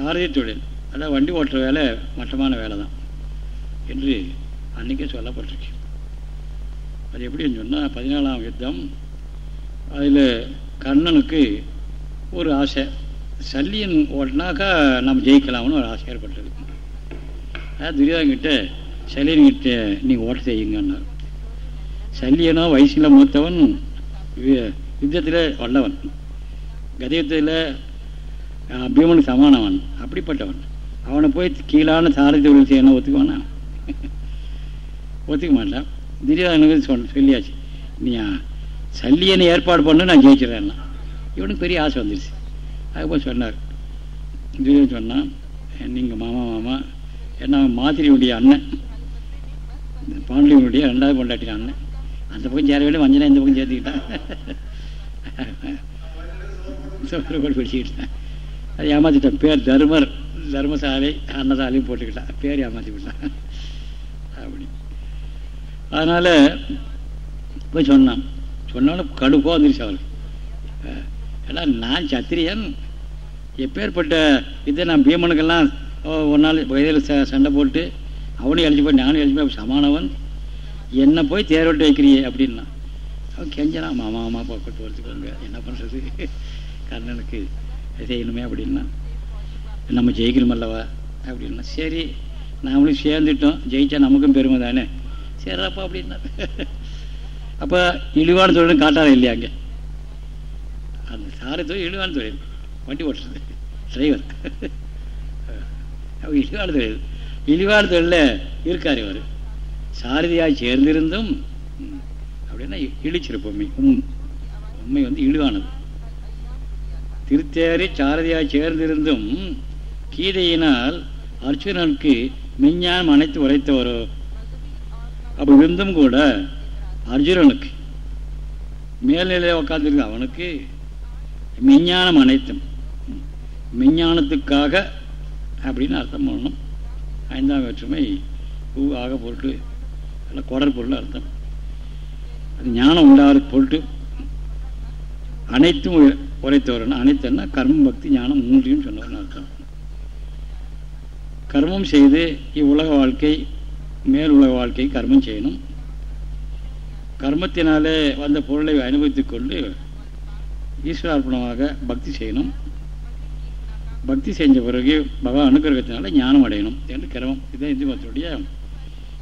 சாரதி தொழில். அதாவது வண்டி ஓட்டுற வேலை மட்டமான வேலை தான் என்று அன்றைக்கே சொல்லப்பட்டிருக்கு. அது எப்படின்னு சொன்னால் பதினாலாம் யுத்தம் அதில் கர்ணனுக்கு ஒரு ஆசை. சல்லியன் ஓட்டினாக்கா நம்ம ஜெயிக்கலாம்னு ஒரு ஆசை ஏற்பட்டது அதாவது துரியாங்கிட்ட சல்லியன்கிட்ட நீங்கள் ஓட்ட செய்யுங்கன்னார். சல்லியனோ வயசில் மூத்தவன் யுத்தத்தில் வல்லவன். கதயுத்தத்தில் பீமனுக்கு சமானவன் அப்படிப்பட்டவன். அவனை போய் கீழான சாரதி தொழில் செய்யணும் ஒத்துக்குவானா? ஒத்துக்க மாட்டான் திடீர்னு சொன்ன சொல்லியாச்சு. நீ சல்லியனை ஏற்பாடு பண்ணு நான் ஜெயிச்சிடறேன்னா இவனுக்கு பெரிய ஆசை வந்துருச்சு. அதுபோல் சொன்னார். திடீர்னு சொன்னான் நீங்கள் மாமா மாமா என்ன மாதிரியுடைய அண்ணன். பாண்டியனுடைய ரெண்டாவது கொண்டாட்டின அண்ணன். அந்த பக்கம் சேர வேண்டிய வஞ்சனா இந்த பக்கம் சேர்த்துக்கிட்டான் பிடிச்சிக்கிட்டேன் அது ஏமாற்றிட்டேன் பேர் தர்மர் தர்மசாலை அன்னசாலையும் போட்டுக்கிட்டான் பேர் ஏமாற்றி விட்டான் அப்படி. அதனால் போய் சொன்னான். சொன்னோன்னே கடுப்பாக வந்துருச்சு அவருக்கு. ஏன்னா நான் சத்திரியன். எப்பேற்பட்ட இதை நான் பீமனுக்கெல்லாம் ஒரு நாள் வயதில் சண்டை போட்டு அவனையும் எழுச்சி போய் நானும் எழுச்சி போய் சமானவன். என்னை போய் தேர்வட்டு வைக்கிறியே அப்படின்னா. அவன் கெஞ்சனா மாமா மாமா போட்டு வரத்துக்கோங்க என்ன பண்ணுறது கர்ணனுக்கு செய்யணுமே அப்படின்னா நம்ம ஜெயிக்கணும் அல்லவா? அப்படின்னா சரி நாமளும் சேர்ந்துட்டோம் ஜெயிச்சா நமக்கும் பெருமை தானே? சரிப்பா அப்படின்னா அப்போ இழிவான தொழில் காட்டாரம் இல்லையா அங்கே? அந்த சாரை தொழில் இழிவான தொழில். வண்டி ஓட்டுறது. டிரைவர் இழிவான தொழில். இழிவான தொழிலில் இருக்கார் இவர். சாரதியாக சேர்ந்திருந்தும் அப்படின்னா இழிச்சிருப்போம். உண்மை வந்து இழிவானது. திருத்தேரி சாரதியாக சேர்ந்திருந்தும் கீதையினால் அர்ஜுனனுக்கு மெஞ்ஞானம் அனைத்து உரைத்தவரோ? அப்படி இருந்தும் கூட அர்ஜுனனுக்கு மேல்நிலையில் உட்காந்துருக்கு அவனுக்கு மெஞ்ஞானம் அனைத்தும். மெஞ்ஞானத்துக்காக அப்படின்னு அர்த்தம் பண்ணணும். ஐந்தாம் வேற்றுமை பூ ஆக பொருட்டு இல்லை கொடர் பொருள் அர்த்தம். அது ஞானம் உண்டாத பொருட்டு அனைத்தும் உரைத்தவரன் அனைத்துன்னா கர்மம் பக்தி ஞானம் மூன்றையும் சொன்னவர்னு அர்த்தம். கர்மம் செய்து இவ்வுலக வாழ்க்கை மேல் உலக வாழ்க்கை கர்மம் செய்யணும். கர்மத்தினாலே வந்த பொருளை அனுபவித்துக் கொண்டு ஈஸ்வரார்ப்பணமாக பக்தி செய்யணும். பக்தி செஞ்ச பிறகு பகவான் அனுகிரகத்தினால ஞானம் அடையணும். என்று கிரமம். இதுதான் இந்து மதத்துடைய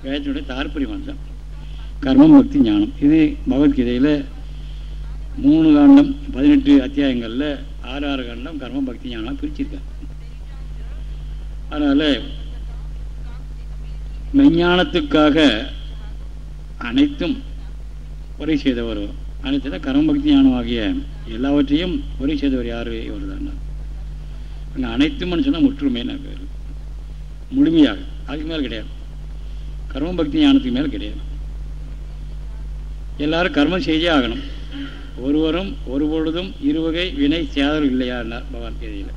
வேதத்தினுடைய தாற்பயம் மந்திரம் கர்மம் பக்தி ஞானம். இது பகவத்கீதையில் மூணு காண்டம் பதினெட்டு அத்தியாயங்களில் ஆறு ஆறு காண்டம் கர்ம பக்தி ஞானம் பிரிச்சிருக்காங்க. அதனால் மெஞ்ஞானத்துக்காக அனைத்தும் உரை செய்தவர் அனைத்து தான் கர்மபக்தி ஞானம் ஆகிய எல்லாவற்றையும் உரை செய்தவர் யார்? இவர் தான். அனைத்தும் அனைத்தும்னு சொன்னால் நான் பேர். முழுமையாக. அதுக்கு மேலே கிடையாது. கர்மபக்தி ஞானத்துக்கு மேலே கிடையாது. எல்லாரும் கர்மம் செய்தே ஆகணும். ஒருவரும் ஒரு பொழுதும் இருவகை வினை சேதம் இல்லையானார் பகவான் கேதியில்.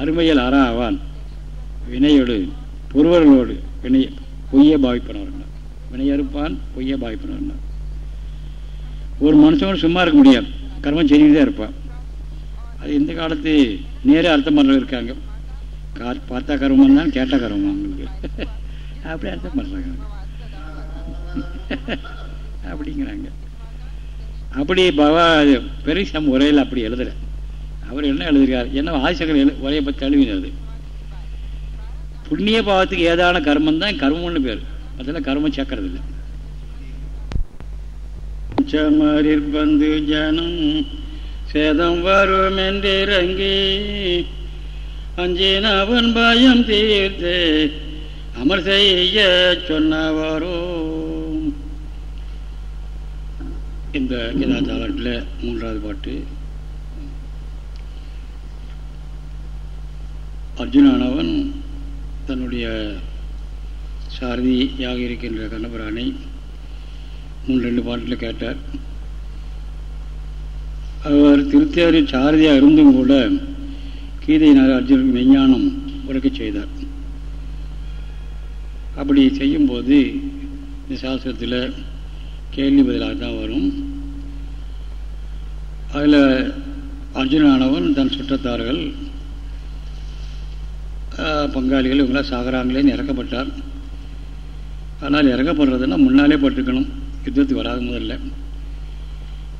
அருமையில் அறா ஆவான். வினையோடு பொருவர்களோடு வினை பொய்ய பாவிப்பனவர் வினையறுப்பான் பொய்ய பாவிப்பனவர் ஒரு மனுஷனோட சும்மா இருக்க முடியாது. கர்மம் செஞ்சுட்டு இருப்பான். அது இந்த காலத்து நேரே அர்த்தம் பண்ணுறவங்க இருக்காங்க. கா பார்த்தா கர்மம் தான் கேட்டால் கர்மம் அவங்களுக்கு. அப்படி அர்த்தம் பண்ணுறாங்க அப்படிங்கிறாங்க. அப்படி பவா பெருசம் உரையில் அப்படி எழுதுற அவர் என்ன எழுதுகிறார் என்ன ஆதிசங்கர் எழு உரையை பற்றி தழுவினது. புண்ணிய பாவத்துக்கு ஏதான கர்மம் தான் கர்மம்னு பேர். அதில் கர்மம் சேர்க்கறது இல்லை. ஜனம் சேதம் வரும் என்றிறங்கி அஞ்சினவன் பயம் தீர்த்து அமர் செய்ய சொன்னவரும் இந்த கீதா கீதாச்சாரத்தில் மூன்றாவது பாட்டு அர்ஜுனானவன் தன்னுடைய சாரதியாக இருக்கின்ற கண்ணபுரானை மூன்று ரெண்டு பாட்டில் கேட்டார். அவர் திருத்தியாரி சாரதியாக இருந்தும் கூட கீதையினால் அர்ஜுனன் மெஞ்ஞானம் உரைக்கச் செய்தார். அப்படி செய்யும்போது இந்த சாஸ்திரத்தில் கேள்வி பதிலாக தான் வரும். அதில் அர்ஜுனானவன் தன் சுற்றத்தார்கள் பங்காளிகள் இவங்களாம் சாகராங்களேன்னு இறக்கப்பட்டார். ஆனால் இறக்கப்படுறதுன்னா முன்னாலே பட்டுக்கணும். யுத்தத்துக்கு வராத முதல்ல.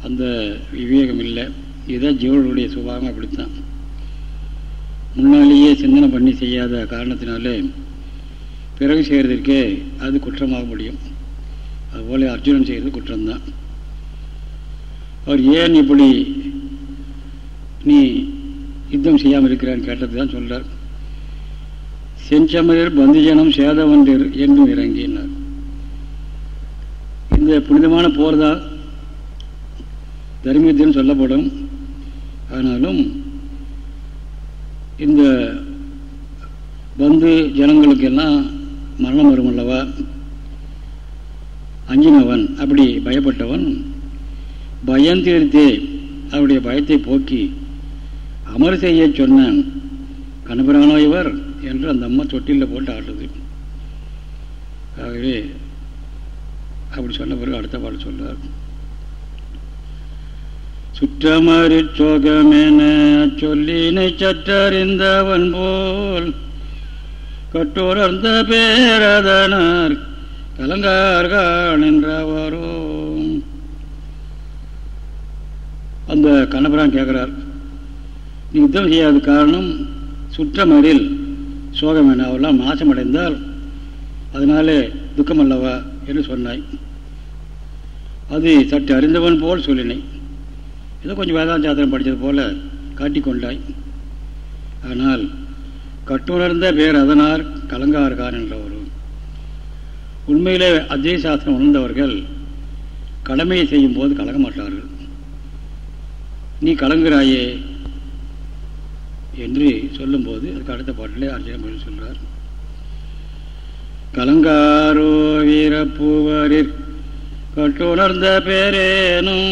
அந்த விவேகம் இல்லை. இதுதான் ஜீவர்களுடைய சுபாவம் அப்படித்தான். முன்னாலேயே சிந்தனை பண்ணி செய்யாத காரணத்தினாலே பிறகு செய்கிறதற்கே அது குற்றமாக முடியும். அதுபோல் அர்ஜுனன் செய்கிறது குற்றம்தான். அவர் ஏன் இப்படி நீ யுத்தம் செய்யாமல் இருக்கிறான்னு கேட்டது தான் சொல்றார். செஞ்சமரர் பந்துஜனம் சேதவன்றர் என்றும் இறங்கினார். இந்த புனிதமான போர் தான் தர்மத்தின்னு சொல்லப்படும். ஆனாலும் இந்த பந்து ஜனங்களுக்கெல்லாம் மரணம் வரும் அல்லவா? அஞ்சினவன் அப்படி பயப்பட்டவன் பயந்தீர்த்தே அவருடைய பயத்தை போக்கி அமர் செய்ய சொன்ன கணபரானோ இவர் என்று அந்த அம்மா தொட்டிலில் போட்டு ஆடுறது ஆகவே அப்படி சொன்ன பிறகு அடுத்த பாடல் சொல்றார். சுற்றமறி சோகமென சொல்லினை சற்றறிந்தவன் போல் கட்டோர்ந்த பேரதனார் கலங்கார்கள் என்றவரோ. அந்த கண்ணபுரான் கேட்குறார் நீ யுத்தம் செய்யாத காரணம் சுற்றமரில் சோகம் என்ன? அவெல்லாம் நாசமடைந்தால் அதனாலே துக்கம் அல்லவா என்று சொன்னாய். அது சற்று அறிந்தவன் போல் சொல்லினை. ஏதோ கொஞ்சம் வேதாந்த சாத்திரம் படித்தது போல காட்டிக்கொண்டாய் ஆனால் கட்டுணர்ந்த பேர் அதனார் கலங்கார்கான் என்றவர். உண்மையிலே அத்வை சாஸ்திரம் உணர்ந்தவர்கள் கடமையை செய்யும் போது கலங்க மாட்டார்கள். நீ கலங்குறாயே என்று சொல்லும்போது அதுக்கு அடுத்த பாட்டிலே அர்ஜுன சொல்றார். கலங்காரோ வீரப்பூவரிற் கட்டுணர்ந்த பேரேனும்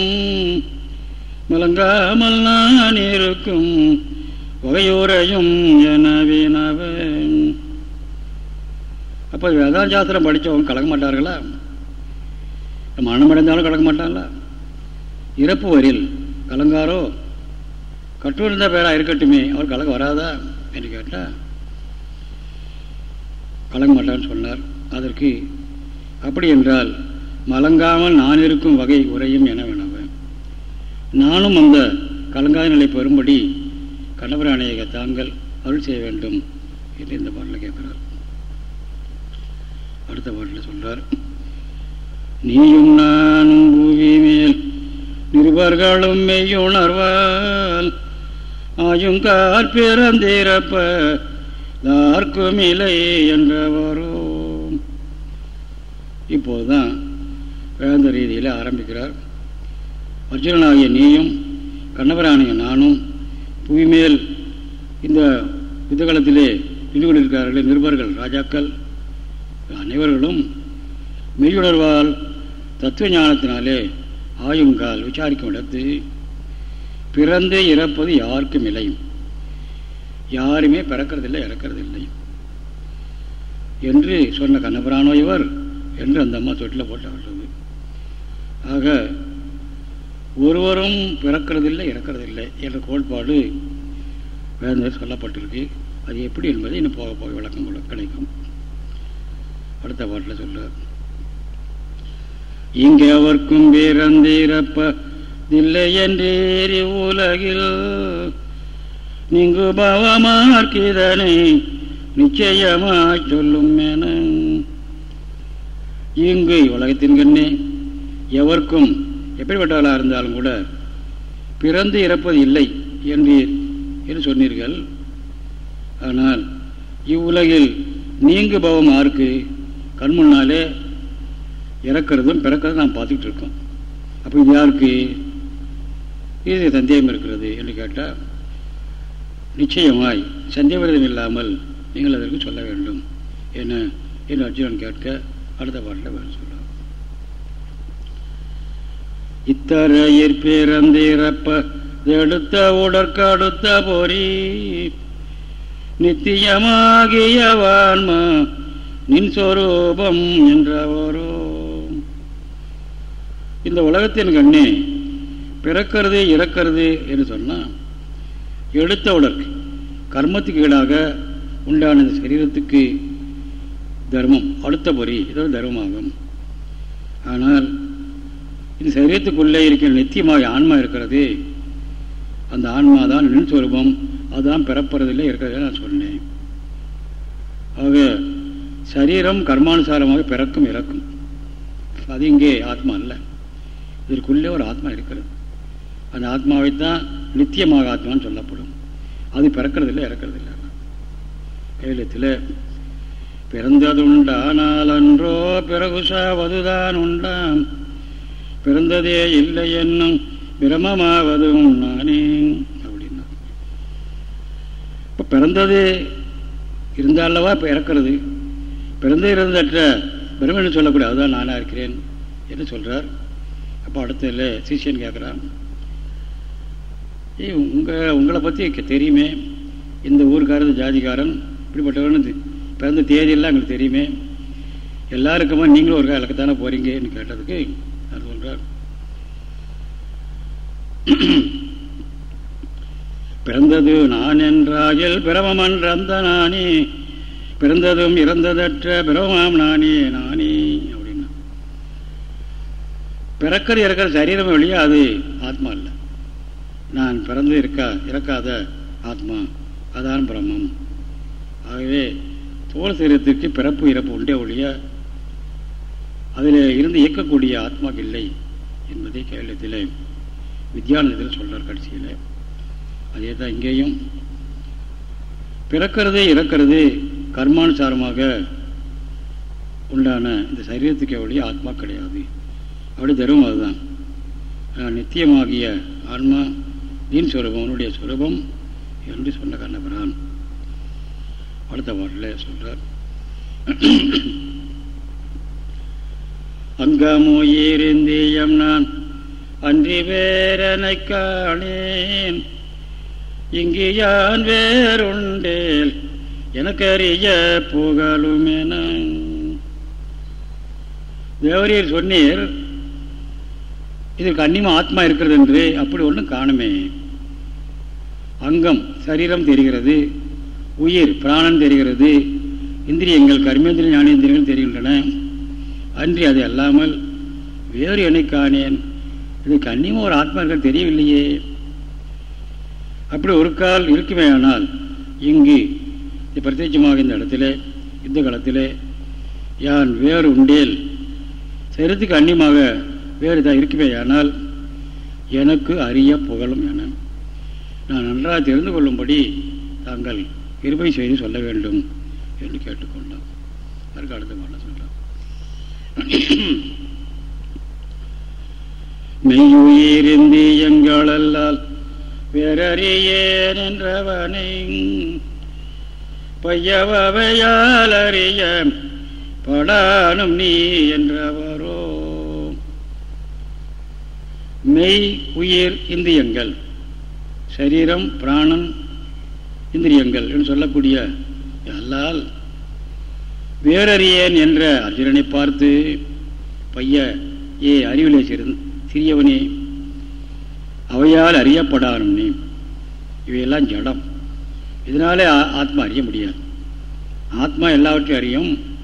மலங்காமல் நான் இருக்கும் வகையூரையும் எனவினவன் அப்போ வேதாந்த சாஸ்திரம் படித்தவங்க கலக்க மாட்டார்களா? மரணம் அடைந்தாலும் கலக்க மாட்டாங்களா? இறப்பு வரில் கலங்காரோ? கட்டுருந்த பேராக இருக்கட்டுமே அவர் கலங்க வராதா? என்று கேட்டால் கலங்க மாட்டான்னு சொன்னார். அதற்கு அப்படி என்றால் மலங்காமல் நான் இருக்கும் வகை உரையும் என வேணவன் நானும் அந்த கலங்காத நிலை பெறும்படி கணவராணையக தாங்கள் அருள் செய்ய வேண்டும் என்று இந்த பாட்டில் கேட்குறார். அடுத்த பாட்டில் சொல்றார் நீயும் நானும் பூமி மேல் நிருபர்களும் மெய்யுணர்வால் கார் பிறந்திருப்ப யாருக்கும் இல்லை என்றவரும். இப்போதுதான் வேந்த ரீதியில் ஆரம்பிக்கிறார். அர்ஜுனனாகிய நீயும் கண்ணபராணிய நானும் புவிமேல் இந்த யுத்தகலத்திலே நின்று கொண்டிருக்கிறார்கள் நிருபர்கள் ராஜாக்கள் அனைவர்களும் மெய்யுணர்வால் தத்துவ ஞானத்தினாலே ஆயுங்கால் விசாரிக்கும் இடத்து பிறந்து இறப்பது யாருக்கும் இல்லையும் யாருமே பிறக்கிறதில்லை இறக்கிறதில்லை. என்று சொன்ன கண்ணபுரானோ இவர் என்று அந்த அம்மா தொட்டில் போட்டாடுறது ஆக ஒருவரும் பிறக்கிறதில்லை இறக்கிறதில்லை என்ற கோட்பாடு வேந்தர் சொல்லப்பட்டிருக்கு. அது எப்படி என்பதை இன்னும் போக போக விளக்கம் கிடைக்கும். அடுத்த பாட்டில் சொல்ல இங்கே அவர்க்கும் பிறந்திருப்பதில்லை என்றேறி உலகில் நீங்கு பவமார்க்கிதனை நிச்சயமாய் சொல்லும் என. இங்கு உலகத்தின் கண்ணே எவர்க்கும் எப்படிப்பட்டவளாக இருந்தாலும் கூட பிறந்து இறப்பது இல்லை என்றீர் என்று சொன்னீர்கள். ஆனால் இவ்வுலகில் நீங்கு பவம் ஆர்க்கு கண் முன்னாலே இறக்கிறதும் பிறக்கிறதும் நாம் பார்த்துக்கிட்டு இருக்கோம். அப்போ இது யாருக்கு? இது சந்தேகம் இருக்கிறது என்று கேட்டால் நிச்சயமாய் சந்தேகம் இல்லாமல் நீங்கள் அதற்கு சொல்ல வேண்டும். என்ன? என்று அர்ஜுனன் கேட்க அடுத்த பாட்டில் வேறு சொல்ல இத்தரையிற் பிறந்திறப்ப எடுத்த உடற்கடுத்த பொறி நித்தியமாகியவான்மா நின் சொரூபம் என்றவரோ. இந்த உலகத்தின் கண்ணே பிறக்கிறது இறக்கிறது என்று சொன்னால் எடுத்த உடற்கு கர்மத்துக்கு ஈடாக உண்டான இந்த சரீரத்துக்கு தர்மம் அடுத்த பொறி இதோட தர்மமாகும். ஆனால் இந்த சரீரத்துக்குள்ளே இருக்கிற நித்தியமாக ஆன்மா இருக்கிறது அந்த ஆன்மா தான் நின்ஸ்வரூபம் அதுதான் பிறப்பறதில்லை இருக்கிறத நான் சொன்னேன். ஆக சரீரம் கர்மானுசாரமாக பிறக்கும் இறக்கும். அது இங்கே ஆத்மா அல்ல. இதற்குள்ளே ஒரு ஆத்மா இருக்கிறது. அந்த ஆத்மாவை தான் நித்தியமாக ஆத்மான்னு சொல்லப்படும். அது பிறக்கிறது இல்லை இறக்கிறது இல்லை. கைலத்தில் பிறந்தது உண்டானால் அன்றோ பிறகுசாவதுதான் உண்டாம். பிறந்ததே இல்லை என்னும் பிரமமாவதும் நானே அப்படின்னா. இப்போ பிறந்தது இருந்தாலவா இப்போ இறக்கிறது? பிறந்தது இருந்தற்ற பிரம்மன் சொல்லக்கூடிய அதுதான் நானாக இருக்கிறேன் என்று சொல்கிறார் அப்போ அடுத்ததில் சிஷியன் கேட்குறான் ஏய் உங்கள் உங்களை பற்றி தெரியுமே. இந்த ஊருக்காரன் ஜாதிக்காரன் இப்படிப்பட்டவனு பிறந்த தேதியெல்லாம் எங்களுக்கு தெரியுமே. எல்லாருக்குமா நீங்களும் ஒரு இலக்கத்தானே போகிறீங்கன்னு கேட்டதுக்கு அவர் சொல்கிறார் பிறந்தது நான் என்றாகில் பிரமமன் அந்த நானே பிறந்ததும் இறந்ததற்ற பிரமாம் நானே நானே அப்படின்னா. பிறக்கிற இறக்கிற சரீரம் வழியா அது ஆத்மா இல்லை. நான் பிறந்து இருக்கா இறக்காத ஆத்மா அதான் பிரம்மம். ஆகவே தோல் சரீரத்திற்கு பிறப்பு இறப்பு உண்டே ஒழிய அதில் இருந்து இயக்கக்கூடிய ஆத்மா இல்லை என்பதை கேள்வித்தில் வித்யானந்தத்தில் சொல்றார் கடைசியில். அதே தான் இங்கேயும். பிறக்கிறது இறக்கிறது கர்மானுசாரமாக உண்டான இந்த சரீரத்துக்கு எவ்வளோ ஆத்மா கிடையாது. அப்படி தரும் அதுதான். நித்தியமாகிய ஆன்மா தீன் சுரபம் உன்னுடைய சுரபம் என்று சொன்ன கண்ணபிரான். அடுத்த பாட்டில் சொல்றார். அங்கமுயிரிந்தியம் நான் அன்றி வேறனை காணேன். இங்கு யான் வேறுண்டேன் எனக்கறிய புகழுமென. தேவரீர் சொன்னீர் இதற்கு அந்நியமா ஆத்மா இருக்கிறது என்று அப்படி ஒன்றும் காணுமே. அங்கம் சரீரம் தெரிகிறது உயிர் பிராணம் தெரிகிறது இந்திரியங்கள் கர்மேந்திரிய ஞானேந்திரியங்கள் தெரிகின்றன. அன்றி அது அல்லாமல் வேறு என்னை காணேன். இது கண்ணியமாக ஒரு ஆத்மா இருக்க தெரியவில்லையே. அப்படி ஒரு கால் இருக்குமே ஆனால் இங்கு பிரத்யட்சமாக இந்த இடத்துல இந்த காலத்தில் யான் வேறு உண்டேல் சரித்துக்கு அந்நியமாக வேறு இதாக இருக்குமே ஆனால் எனக்கு அறிய புகழும் என நான் நன்றாக தெரிந்து கொள்ளும்படி தாங்கள் கிருபை செய்து சொல்ல வேண்டும் என்று கேட்டுக்கொண்டான் அதற்கு அடுத்த மாட்ட சொல்றான் மெய்யுயிரிந்தி எங்களல்லால் வேறறியேன் என்றவனை பையவையாலறிய படானும் நீ என்றவரோ. மெய் உயிர் இந்திரியங்கள். சரீரம் பிராணன் இந்திரியங்கள் என்று சொல்லக்கூடிய அல்லால் வேறறியேன் என்ற அர்ஜுனனை பார்த்து பைய ஏ அறிவிலே சிறியவனே அவையால் அறியப்படானும் நீ. இவையெல்லாம் ஜடம். இதனாலே ஆத்மா அறிய முடியாது. ஆத்மா எல்லாவற்றையும் அறியும்.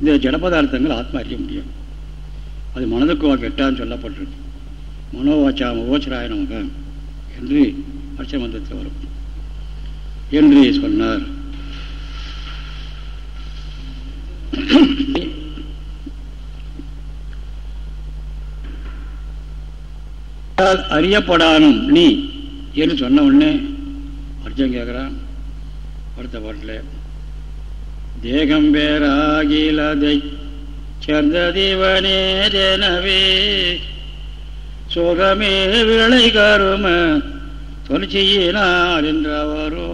இந்த ஜடபதார்த்தங்கள் ஆத்மா அறிய முடியாது. அது மனதுக்கு கெட்டான்னு சொல்லப்பட்டிருக்கு. மனோவாச்சா மகோச்சராய நமக என்று அர்ச்சமந்தத்தில் வரும். என்று சொன்னார். அறியப்படானும் நீ என்று சொன்ன உடனே அர்ஜன் கேட்குறான் அடுத்த பாட்டில் தேகம் பேராகிலதை சேர்ந்த தீவனேதெனவே சோகமே விளை கரும தொழிற்சியினார் என்றவரோ.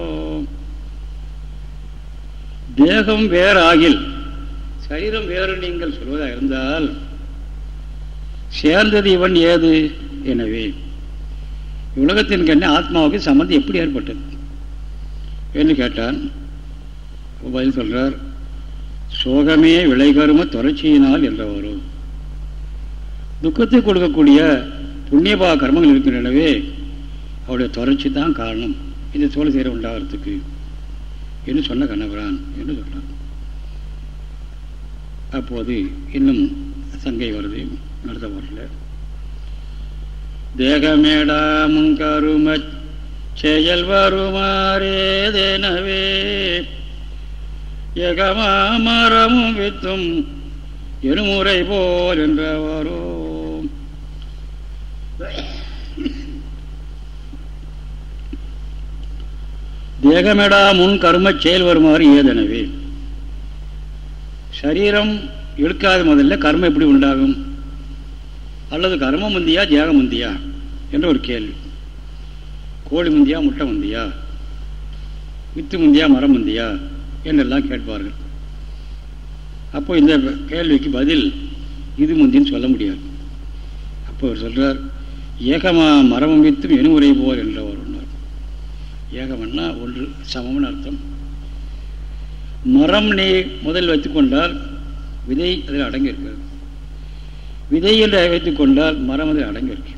தேகம் வேறாகில் சரீரம் வேறு நீங்கள் சொல்வதாக இருந்தால் சேர்ந்தது இவன் ஏது? எனவே உலகத்தின் கண்ணே ஆத்மாவுக்கு சம்மந்தம் எப்படி ஏற்பட்டது? என்று கேட்டான் பதில் சொல்கிறார் சோகமே விளைகரும தொடர்ச்சியினால் என்றவரும். துக்கத்தை கொடுக்கக்கூடிய புண்ணியபா கர்மங்கள் இருக்கின்றனவே அவருடைய தொடர்ச்சி தான் காரணம். இந்த சோழ செய்கிற உண்டாகிறதுக்கு என்று சொன்ன கண்ணபிரான் என்று சொன்னார். அப்போது இன்னும் சங்கை வருது நடத்த வரல தேகமேடாமும் கருமச் செயல் வருமாறேதெனவே எகமாமரமும் வித்தும் இருமுறை போல் என்றவரோ தேகமெடா முன் கர்ம செயல் வருமாறு ஏதெனவே சரீரம் இழுக்காத முதல்ல கர்மம் எப்படி உண்டாகும்? அல்லது கர்மம் முந்தியா தேகம் முந்தியா என்ற ஒரு கேள்வி. கோழி முந்தியா முட்டை முந்தியா வித்து முந்தியா மரம் முந்தியா என்றெல்லாம் கேட்பார்கள். அப்போ இந்த கேள்விக்கு பதில் இது முந்தின்னு சொல்ல முடியாது. அப்போ அவர் சொல்கிறார் ஏகமா மரமும் வித்தும் எனுமுறை போர் என்றவர் ஒன்றார் ஏகமன்னா ஒன்று சமம்னு அர்த்தம். மரம் நீ முதல் வைத்துக்கொண்டால் விதை அதில் அடங்கியிருக்கிறது. விதை என்று வைத்துக்கொண்டால் மரம் அதில் அடங்கியிருக்கு.